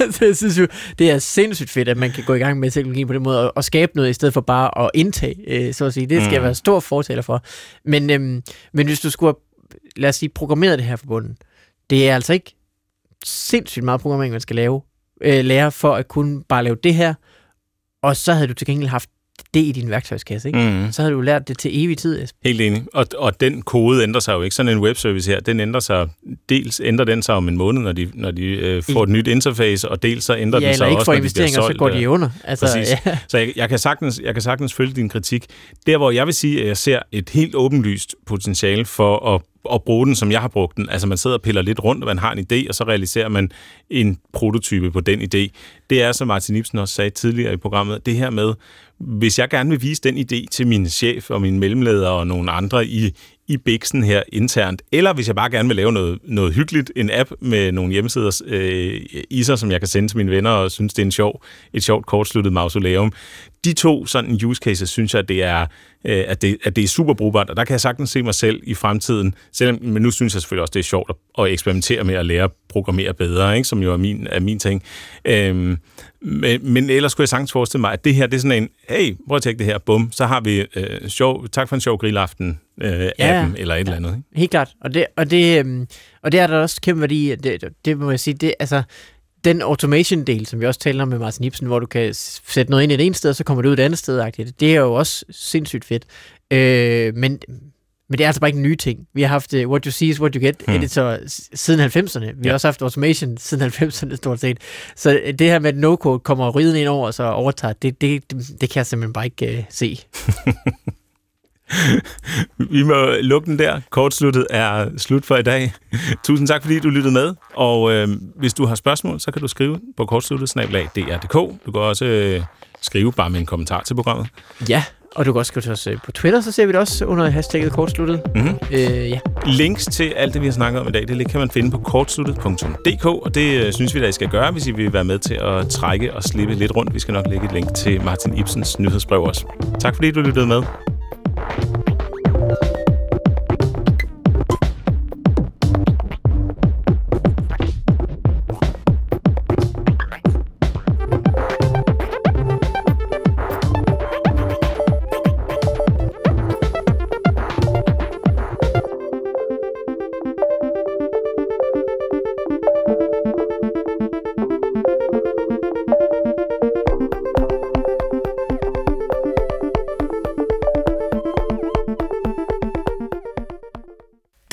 altså, jeg synes jo, det er sindssygt fedt, at man kan gå i gang med teknologi på den måde, og, og skabe noget, i stedet for bare at indtage, øh, så at sige. Det skal mm. jeg være stor fortaler for. Men, øhm, men hvis du skulle have, lad os sige, programmeret det her forbundet, det er altså ikke sindssygt meget programmering, man skal lave, øh, lære for at kunne bare lave det her, og så havde du til gengæld haft det i din værktøjskasse, ikke? Mm. Så har du lært det til evig tid. Esben. Helt enig. Og, og den kode ændrer sig jo ikke. Sådan en webservice her, den ændrer sig, dels ændrer den sig om en måned, når de, når de øh, får I, et nyt interface, og dels så ændrer ja, den sig ikke også, når investeringer, de så går de under. Altså, Præcis. Ja. Så jeg, jeg, kan sagtens, jeg kan sagtens følge din kritik. Der, hvor jeg vil sige, at jeg ser et helt åbenlyst potentiale for at at bruge den, som jeg har brugt den. Altså man sidder og piller lidt rundt, og man har en idé, og så realiserer man en prototype på den idé. Det er, som Martin Ibsen også sagde tidligere i programmet, det her med, hvis jeg gerne vil vise den idé til min chef og min mellemleder og nogle andre i, i Bixen her internt, eller hvis jeg bare gerne vil lave noget, noget hyggeligt, en app med nogle hjemmesider øh, i sig, som jeg kan sende til mine venner og synes, det er en sjov, et sjovt kortsluttet mausoleum. De to sådan use cases, synes jeg, det er, øh, at det, at det er super brugbart, og der kan jeg sagtens se mig selv i fremtiden, selvom, men nu synes jeg selvfølgelig også, det er sjovt at, at eksperimentere med at lære at programmere bedre, ikke? som jo er min, er min ting. Øhm, men, men ellers skulle jeg sagtens forestille mig, at det her, det er sådan en, hey, prøv at tjekke det her, bum, så har vi øh, sjov, tak for en sjov grillaften, øh, ja, appen, eller et ja, eller andet. Ikke? Helt klart, og det, og det, øh, og det er der også kæmpe værdi det, det må jeg sige, det, altså, den automation-del, som vi også taler om med Martin Ibsen, hvor du kan sætte noget ind i det ene sted, og så kommer det ud et andet sted, det er jo også sindssygt fedt. Øh, men, men det er altså bare ikke en ny ting. Vi har haft uh, What You See is What You Get hmm. editor siden 90'erne. Vi ja. har også haft automation siden 90'erne stort set. Så det her med, at no-code kommer rydden ind over og så overtager, det, det, det, det kan jeg simpelthen bare ikke uh, se. Vi må lukke den der. Kortsluttet er slut for i dag. Tusind tak, fordi du lyttede med. Og øh, hvis du har spørgsmål, så kan du skrive på kortsluttet-dr.dk. Du kan også øh, skrive bare med en kommentar til programmet. Ja, og du kan også skrive til os øh, på Twitter, så ser vi det også under hashtagget kortsluttet. Mm-hmm. Øh, ja. Links til alt det, vi har snakket om i dag, det kan man finde på kortsluttet.dk, og det øh, synes vi, at I skal gøre, hvis I vil være med til at trække og slippe lidt rundt. Vi skal nok lægge et link til Martin Ibsens nyhedsbrev også. Tak fordi du lyttede med. Bye.